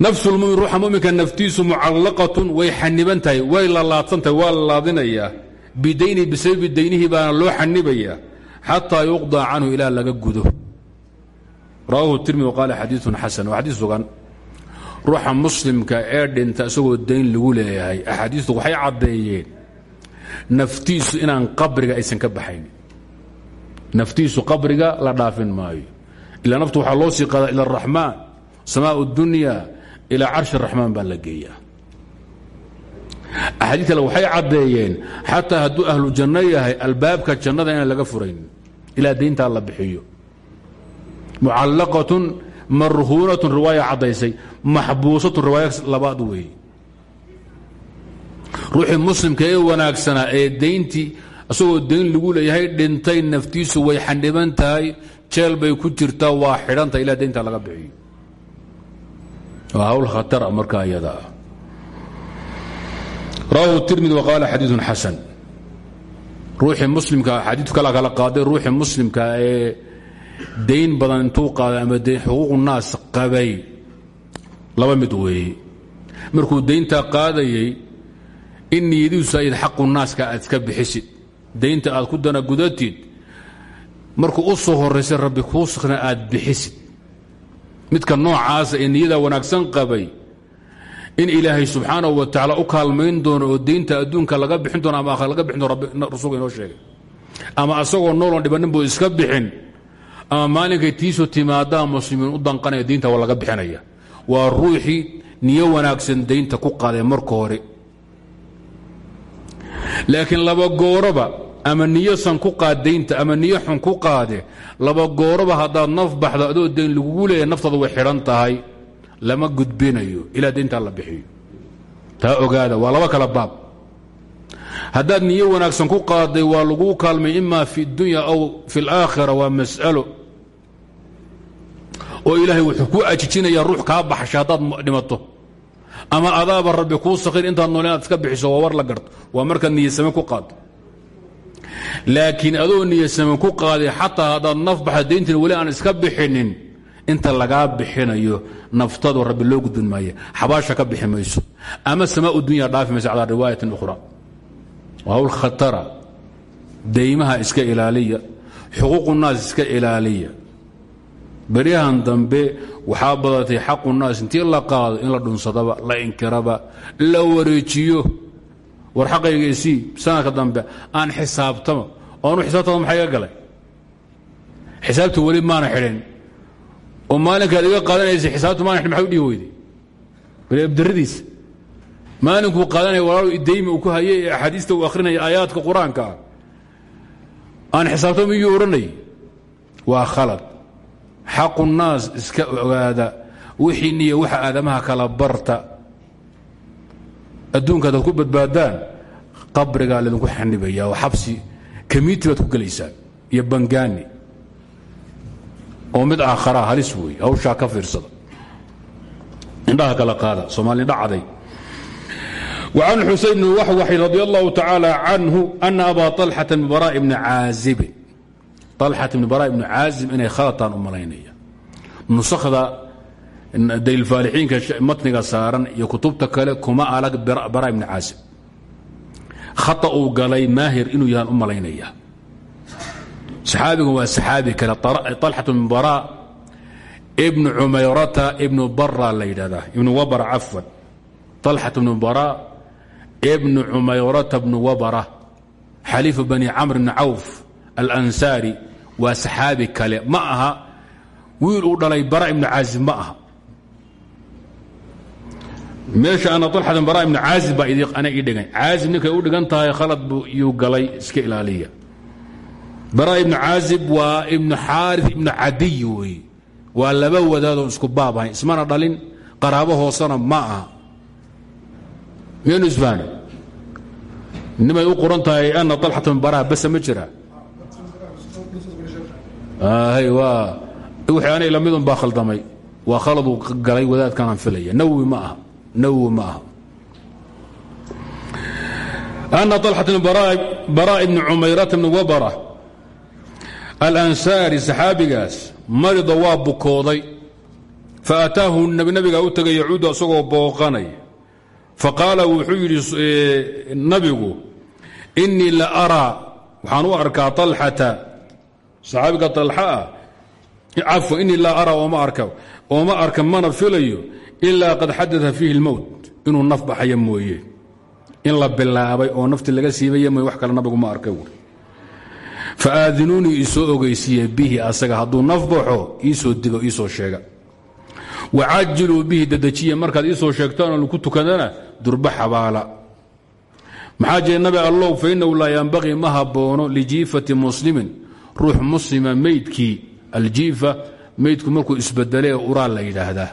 Nafsulmumin ruuxa muminka naftiisu mucallaqatun way xaniban tahay way lalaadsan tahay waa lalaadinayaa bidayni bisababi daynihii baana loo xanibayaa xataa yuqdaa canhu ilaa laga gudo. Rawahu tirmidi qaala xadiiun xasan waa xadiis sugan. Ruuxa muslimka ee dhinta isagoo dayn lagu leeyahay axaadiistu waxay caddeeyeen naftiisu inaan qabriga aysan ka baxayn. Naftiisu qabriga la dhaafin maayo. Ilaa naftu waxaa loo sii qaadaa ila araxmaan samaa اdunya ilaa carshi araxmaan baa la geeyaa. Axaadiis kale waxay caddeeyeen xataa hadduu ahlu janno yahay albaabka jannada inaan laga furayn ilaa dayntaa la bixiyo. Mucallaqatun marhuunatun riwaaya caddaysay maxbuusatun riwaaya labaad weeye ruuxii muslimka ee wanaagsanaa ee dayntii isagoo dayn lagu leeyahay dhintay naftiisu way xandhiban tahay jeel bay ku jirtaa waa xidhantahay ilaa daynta laga bixiyo. Waa hawl khatara markaa iyada. Ah rawahu tirmidi waqaala xadiiun xasan. Ruuxii muslimka xadiidku kala kala qaaday ruuxii muslimka ee dayn badan intuu qaaday ama xuquuqu naas qabay laba mid weeye markuu dayntaa qaadayay in niyadiisu ayd xaqu naaska aad iska bixisid. Daynta aad ku dana gudatid. Markuu u soo horaysay rabbi kuu sakna aad bixisid. Midka noocaasa ee niyada wanaagsan qabay in ilaahay subxaanahu wa tacaala u kaalmayn doono oo daynta adduunka laga bixin doono ama laga bixin doono rasuulka inoo sheegay. Ama asagoo nooloon dhibannin buu iska bixin ama maalinkay tiisu timaadaa muslimiin u danqanaya diinta waa laga bixinaya. Waa ruuxii niyo wanaagsan daynta ku qaaday marka hore laakiin laba gooroba ama niyo san ku qaad daynta ama niyo xun ku qaade laba gooroba haddaad naf baxdo adoo dayn lagugu leeyahay naftaada way xidhan tahay. Lama gudbinayo ilaa dayntaa la bixiyo. Taa ogaada waa laba kala baab. Haddaad niyo wanaagsan ku qaaday waa laguu kaalmay ima fi اdunya aw fi اlaakhira waa mas'alo. Oo ilaahay wuxuu ku ajijinayaa ruux kaa baxsha haddaad dhimato ama adaaba rabbi kuu sakir intaad nool inaad iska bixiso war la garto. Waa markaad niyasame ku qaado laakiin adoo niyasame ku qaaday xataa haddaad naf baxda dayntina weli aan iska bixinin inta lagaa bixinayo naftadu rabbi loo gudbin maaya xabaasha ka bixi mayso. Ama samaa dunya dhaafi mayso calaa riwaayatin ukhra. Waa hawl khatara daymaha iska ilaaliya. Xuquuqu naas iska ilaaliya beryahan dambe waxaa badatay xaqu naas. Intii la qaado in la dhunsadaba la inkiraba la wareejiyo. War xaqaygaisii sanadka dambe aan xisaabtamo. Oanu xisaabtada maxaa iga galay? Xisaabta weli maana xidhin. Oo maalinkaad iga qaadanaysa xisaabta maana xidhin maxay u dhihi weyday? Baleebdarradiisa maalinkuu qaadanaya walaal daymi uu ku hayay ee uu akhrinaya aayaadka qur'aanka. Aan xisaabtamo miyuu odhanay waa khalad xaqu naas iska ogaada wixii niya waxa aadamaha kala barta adduunka adaad ku badbaadaan qabrigaa laydinku xanibaya oo xabsi kamiiti baad ku gelaysaan iyo bangaani oo mid aakharaa halis wey hawshaa ka fiirsada indhaha kala qaada soomaali dhacday وعن xuسayn بن wxwxi رضي الله تعالى عنه أن أbا طلحة بن براء بن عاaزب طلحة بن براء بن عاaزب inay khalطaan u malaynaya نuسkhda daylfaalixiinka matniga saaran iyo kutubta kale kuma alag براء بن عاaزب khaطأ uu galay maahir inuu yahan u malaynaya صaxaabigu waa صaxaabi kale طلحة بن براء بن cumayrata بن bara la yidhahdaa ibn wbr cafwan طلحة بن براء بن cumayrata bnu wabra xaliifu bani camr bni cawf alansaari waa saxaabi kale. Ma aha. Wiil uu dhalay bara ibnu caazib ma aha. Meesha ana alxatan bara ibnu caazib baa ana ii dhigan caazib u dhigan tahay buu iyuu galay iska ilaaliya. Bara ibnu caazib waa ibnu xaari ibnu cadiy waa laba wadaadoo isku baab ismana dhalin qaraabo hoosena ma aha. Miyaynu isfahna nimay u qoran tahay ana alxata min baraha basa ma waa wixii anay lamidun baa khaldamay. Waa khaladuu galay wadaadkanaan filaya nawi ma aha. Nawi ma aha. Ana طalxata bara ibni cumayrata bni wabara alansaari saxaabigaas marida waa bukooday. Faataahu nabigaa u tegay yacuudu asagoo booqanay. Faqaala wuxuu yidhi nabigu inii la araa waxaan u arkaa alxata saxaabiga alxa ah cafwa inii laa araa ooma arka mana filayo ilaa qad xadaa fiihi اlmowt inuu naf baxaya mooye. In la bilaabay oo nafti laga siibaya mooye wax kale nabigu ma arka wuri faadinuunii isoo ogeysiiye bihi asaga hadduu naf baxo iisoo digo iisoo sheega. Wacajiluu bihi dedejiya markaad iisoo sheegtaan oo laku tukadana durba xabaala. Maxaa jira nabi allow fainahu laa yanbaqii ma haboono lijiifati muslimin ruux muslima meydkii aljiifa meydku markuu isbedele ee uraa la yidhaahdaa.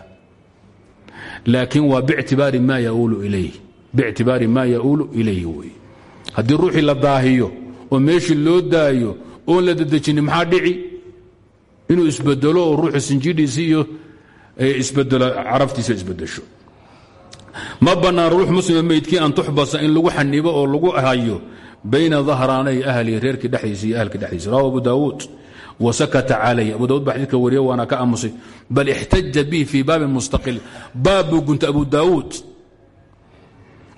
Laakiin waa bictibaari ma yauulu ilayh bictibaari maa yauulu ilayhi wey haddii ruuxii la daahiyo oo meeshii loo daayo oon la dedejini maxaa dhici? Inuu isbedelo oo ruuxu sinjidhiisi iyo isbedelo caraftiisa isbedesho. Ma bannaan ruux muslima meydkii an tuxbasa in lagu xanibo oo lagu hayo bayna dahraanay ahlihi reerkii dhexdiisa iyo ahlka dhexdiisa. Rawahu abu daawuud wasakata calayh abu daawud baa xadiidka wariya waana ka aamusay bal ixtaja bihi fii baabin mustaqil. Baab buu guntay abu daawuud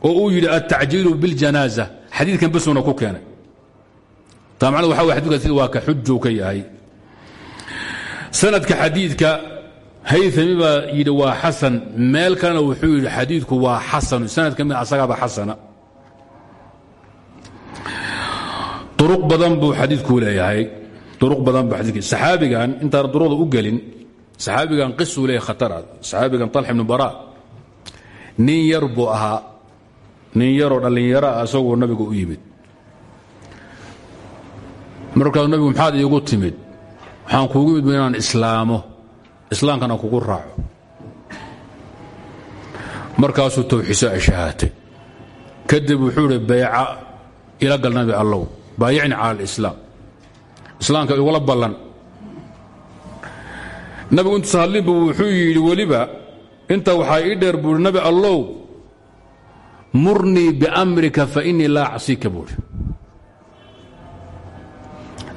oo uu yidhi altacjiilu biاljanaaza xadiidkan basuna ku keenay. Taa macnadu waxa way xadidka sida waa ka xujuu ka yahay. Sanadka xadiidka hayami baa yidhi waa xasan. Meel kalena wuxuu yidhi xadiidku waa xasanu. Sanadka mid asagaaba xasana uruq badan buu xadiidku leeyahay. Uruq badan buu xadiidku saxaabigan intaan duruqda u gelin saxaabigan qisuu leeyahay khataraad. Saxaabigan talx ibnu bara. Nin yar buu ahaa. Nin yaroo dhallinyaro ah isagoo nabiga u yimid. Markaas nabigu maxaad iigu timid? Waxaan kuugu yimid inaan islaamo. Islaamkana kugu raaco. Markaasuu ashahaatay. Kadib wuxuu idhi bayca ila gal nabi allow baayicni cala alislaam islaamka igula ballan. Nabigu intuusa hadlinbu wuxuu yidhi weliba inta waxaa ii dheer buuhi nabi allow murnii biamrika fa innii laa acsiika buuhi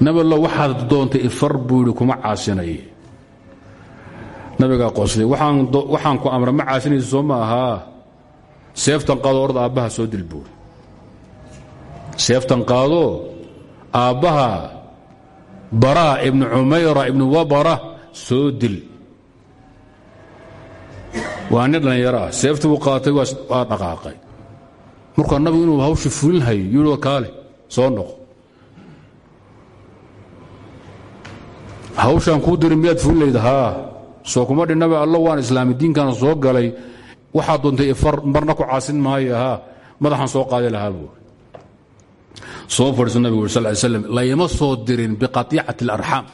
nabi allow waxaad doontay ifar buu yidhi kuma caasinay nabigaa qoslay waxaan ku amra ma caasinaysa soo ma seeftan qaado orda aabbaha soo dil seeftan qaado aabbaha baraa ibnu cumayra ibnu wabara soo dil. Waa nin dhallinyaro ah. Seefta buu qaatay waa dhaqaaqay. Markaa nabigu inuu hawshi fulinhayo yidhi kaale soo noqo. Hawshaan kuu dirin miyaad fulinlayda haa soo kuma dhi nabi allo waan islaami diinkaana soo galay. Waxaa doontay marna ku caasin maayo haa madaxaan soo qaadi lahaa soo fadhiiso nabigu sal ly slam layma soo dirin biqatiicati اlarxaam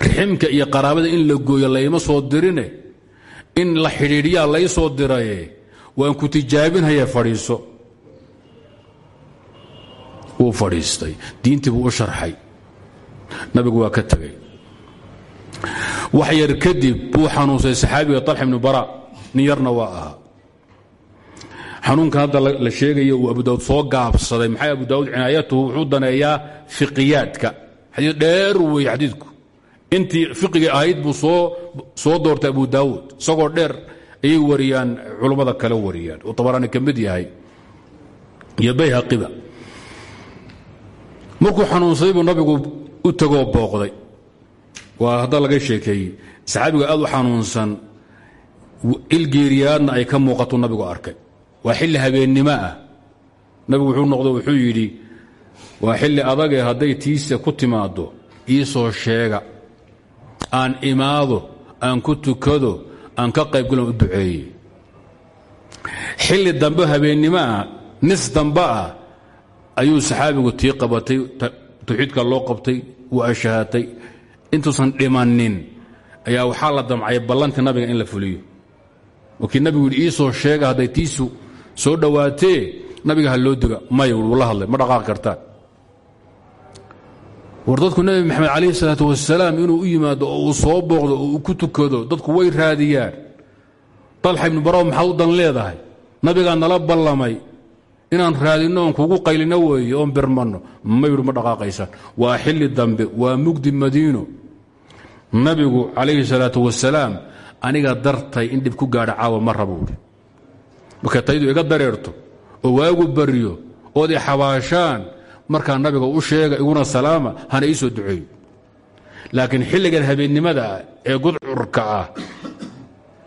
riximka iyo qaraabada in la gooyo layma soo dirine. In la xidhiidhiyaa lay soo diraye. Waan ku tijaabinhaya fadhiiso. Wuu fadhiistay. Diintii buu u sharxay. Nabigu waa ka tegey. Wax yar kadib buu xanuunsay saxaabiga طalx bara. Nin yarna waa ahaa xanuunkan hadda la sheegaya uu abu daawud soo gaabsaday. Maxay abu daawud cinaayatuhu wuxuu daneeyaa fiqiyaadka. Xadiid dheer weeye xadiidku. Intii fiqiga ahayd buu soo doortay abu daawud isagoo dheer ayay wariyaan culummada kale wariyaan. Uu tabaraani ka mid yahay. Iyo bayhaqiba markuu xanuunsaday buu nabigu u tegoo booqday. Waa hadda laga sheekeeyey. Saxaabiga aad u xanuunsan ilgeeriyaadna ay ka muuqato nabigu arkay waa xilli habeennimo ah. Nabigu wuxuu noqdo wuxuu yidhi waa xilli adagee hadday tiisa ku timaaddo ii soo sheega. Aan imaado aan ku tukado aan ka qaybgalan u duceeye xilli dambe habeennimo ah nis dambe ah ayuu saxaabigu tii qabatay tawxiidka loo qabtay wuu ashahatay intuusan dhimannin ayaa waxaa la damcay ballantii nabiga in la fuliyo. Markii nabigu yidhi ii sheega hadday tiisu soo dhowaatee nabiga ha loo diga. Wuu la hadlay. Ma dhaqaaqi kartaan war dadku nebi maxamed calayhi salaatu wasalaam inuu u yimaado oo soo booqdo oo ku tukado dadku way raadiyaan. Dalxa ibnu baraw maxaad leedahay? Nabigaa nala ballamay. Inaan raadinno oon kugu qaylino weeye oon birmanno. Ma yidhi ma dhaqaaqaysaan waa xilli dambe waa mugdi madiino. Nabigu calayhi salaatu wasalaam aniga dartay in dhib ku gaadha caawa ma rabuuhi marka taydu iga dareerto oo waagu baryo ood i xabaashaan markaa nabiga u sheega iguna salaama hana ii soo duceeyo. Laakiin xilligan habeennimada ah ee gudcurka ah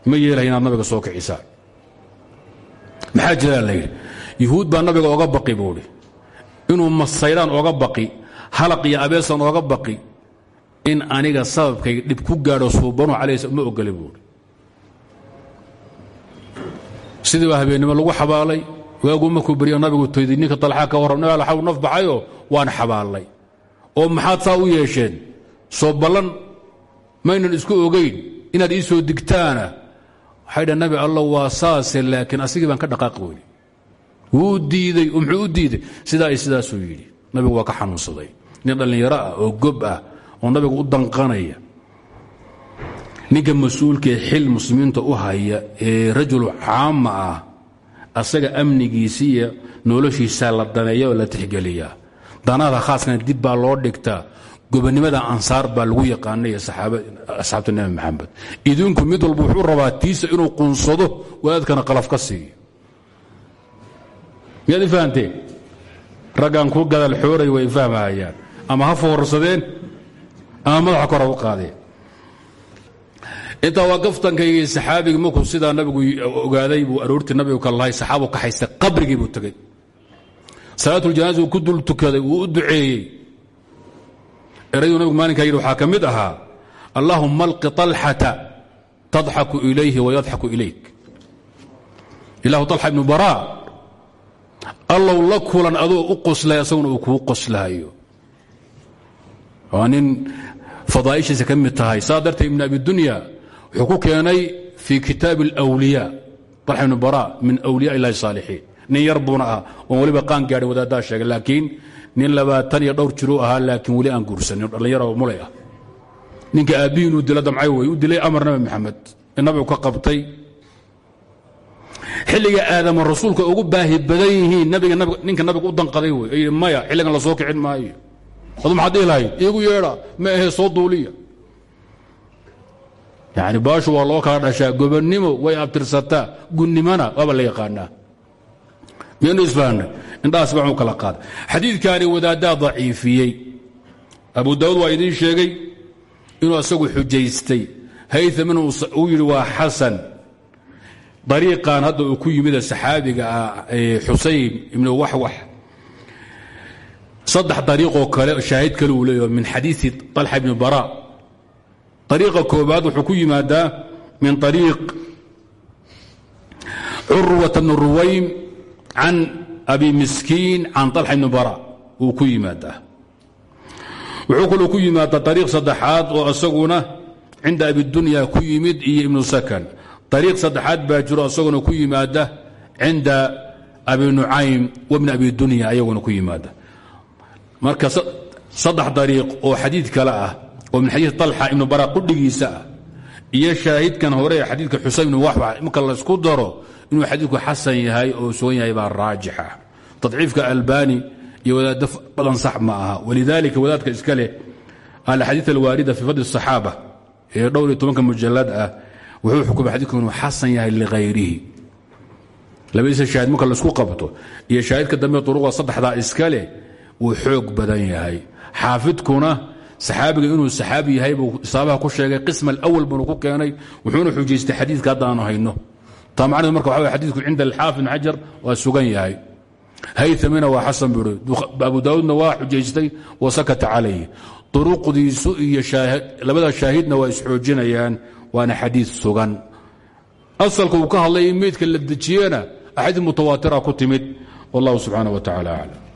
ma yeelahay inaad nabiga soo kicisaan maxaa jiraan la yidhi? Yuhuud baa nabiga oga baqi buuhi inuu masaydaan oga baqi halaq iyo abeesan oga baqi in aniga sababkayga dhib ku gaadho suubanu calayh ma ogole buuhi sidii baa habeennimo lagu xabaalay. Waagu markuu baryo nabigu toyday ninka dalxaa ka warram nabi alxaw naf baxayo waan xabaallay oo maxaad saa u yeesheen? Soo ballan maynan isku ogayn inaad ii soo digtaana. Waxay dha nabi allah waa saase laakiin asigii baan ka dhaqaaqi weyne. Wuu diidey oo muxuu u diiday? Sidaa iyo sidaasuu yidhi. Nabigu waa ka xanuunsaday. Nin dhallinyaro ah oo gob ah oo nabiga u danqanaya ninka mas'uulkaee xil muslimiinta u haya ee rajul caama ah asaga amnigiisi iyo noloshiisaa la daneeya oo la tixgeliyaa danada khaaskana dib baa loo dhigtaa gobonnimada ansaar baa lagu yaqaanay asxaabta nebi maxamed. Idinku mid walba wuxuu rabaa tiisa inuu qunsado wadaadkana qalaf ka siiyo miyaad i fahanteen raggan ku gadal xooray way fahmahayaan ama ha foorsadeen ama madaxa kora u qaadeen intaa waa gaftankaygi saxaabigii markuu sidaa nabigu ogaaday buu aroortii nabigu ka saxaabu ka haystay qabrigii buu tegey salaatuljanaaza uu ku dul tukaday wuu u duceeyey. Erayuu nabigu maalinkaa yidhi waxaa ka mid ahaa alqi طalxata tadxaku ilayhi wayadxaku ilayk. Ilahu طalxa ibnu baraa allow la kulan u qoslay asaguna uu qoslaayo waa nin fadaa'ishiisa tahay. Saa darteed ibn abi dunya wuxuu ku keenay fii kitaabi اlwliyaa barxbn bara min wliya ilahi saalixiin nin yar buuna ah oon weliba qaan gaadhin wadaaddaa laakiin nin labaatan iyo dhowr jiruu ahaa laakiin weli aan guursanin. Dhallinyaro mulay ah. Ninka aabbihii inuu dilo damcay u dilay amar nabi maxamed ee ka qabtay. Xilliga aadamo rasuulka ugu baahi badan yihiin ninka nabiga u danqaday wey maya xilligan la soo kicin maayo. Ad maxaad lahayd? Iigu yeedha ma ahe soo duuliya yani baashu waa loo kala dhashaa gobonnimo way abtirsataa gunnimana waaba la yaqaanaa. Miyanu isfahanay? Indhahaas baan u kala qaada xadiidkaani wadaaddaa daciifiyey. Abu daawud waa idiin sheegay inuu asagu xujaystay. Hayam inuu yidhi waa xasan. Dariiqan hadda uu ku yimida saxaabiga ah xusayn ibnu waxwax. Saddex dariiqoo kale shaahid kale uu leeyaho min xadiii طalxa ibni bara ariiqa koobaad wuxuu ku yimaadaa min ariiq curwata bni ruwaym can abi miskiin can طalxa ibni bara wuu ku yimaadaa wuxuu kaloo ku yimaadaa ariiq saddexaad oo isaguna cinda abidunya ku yimid iyo ibnu sakan ariiq saddexaad baa jiro isaguna ku yimaada cinda abi nucaym wabni abi dunya ayaguna ku yimaada marka saddex dariiq oo xadiid kale ah oo min xadiid alxa ibnu bara qudhigiisa ah. Iyo shaahidkan hore ee xadiidka xuseyn ibnu waxwax ah, marka laysku daro inuu xadiidku xasan yahay oo sugan yahay baa raajixa ah. tadciifka albani iyo wadaaddo badan sax ma aha. Walidaalika wadaadka iska leh alxadiid alwaarida fii fadli asaxaaba ee dhowr iyo tobanka mujalad ah wuxuu xukumay xadiidku inuu xasan yahay likhayrihi labadiisa shaahid marka la isku qabto iyo shaahidka dambe duruqda saddexdaa iska leh wuu xoog badan yahay. Xaafidkuna saxaabiga inuu saxaabi yahay buu isaabaha ku sheegay qisma alawal buunu ku keenay wuxuuna xujaystay xadiidka haddaanu hayno. Taa macnedu marka waxa xadiidku cinda alxaafid ibn xajar waa sugan yahay. Hayamina waa xasan bui abu daawuudna waa xujaystay wasakata calayh duruqdiisu iyo labada shaahidna waa isxoojinayaan waana xadii sugan. Asalka ka hadlay in la dejiyena axaadiis mutawaatira ku timid. Wallahu subxaana wa tacala aclam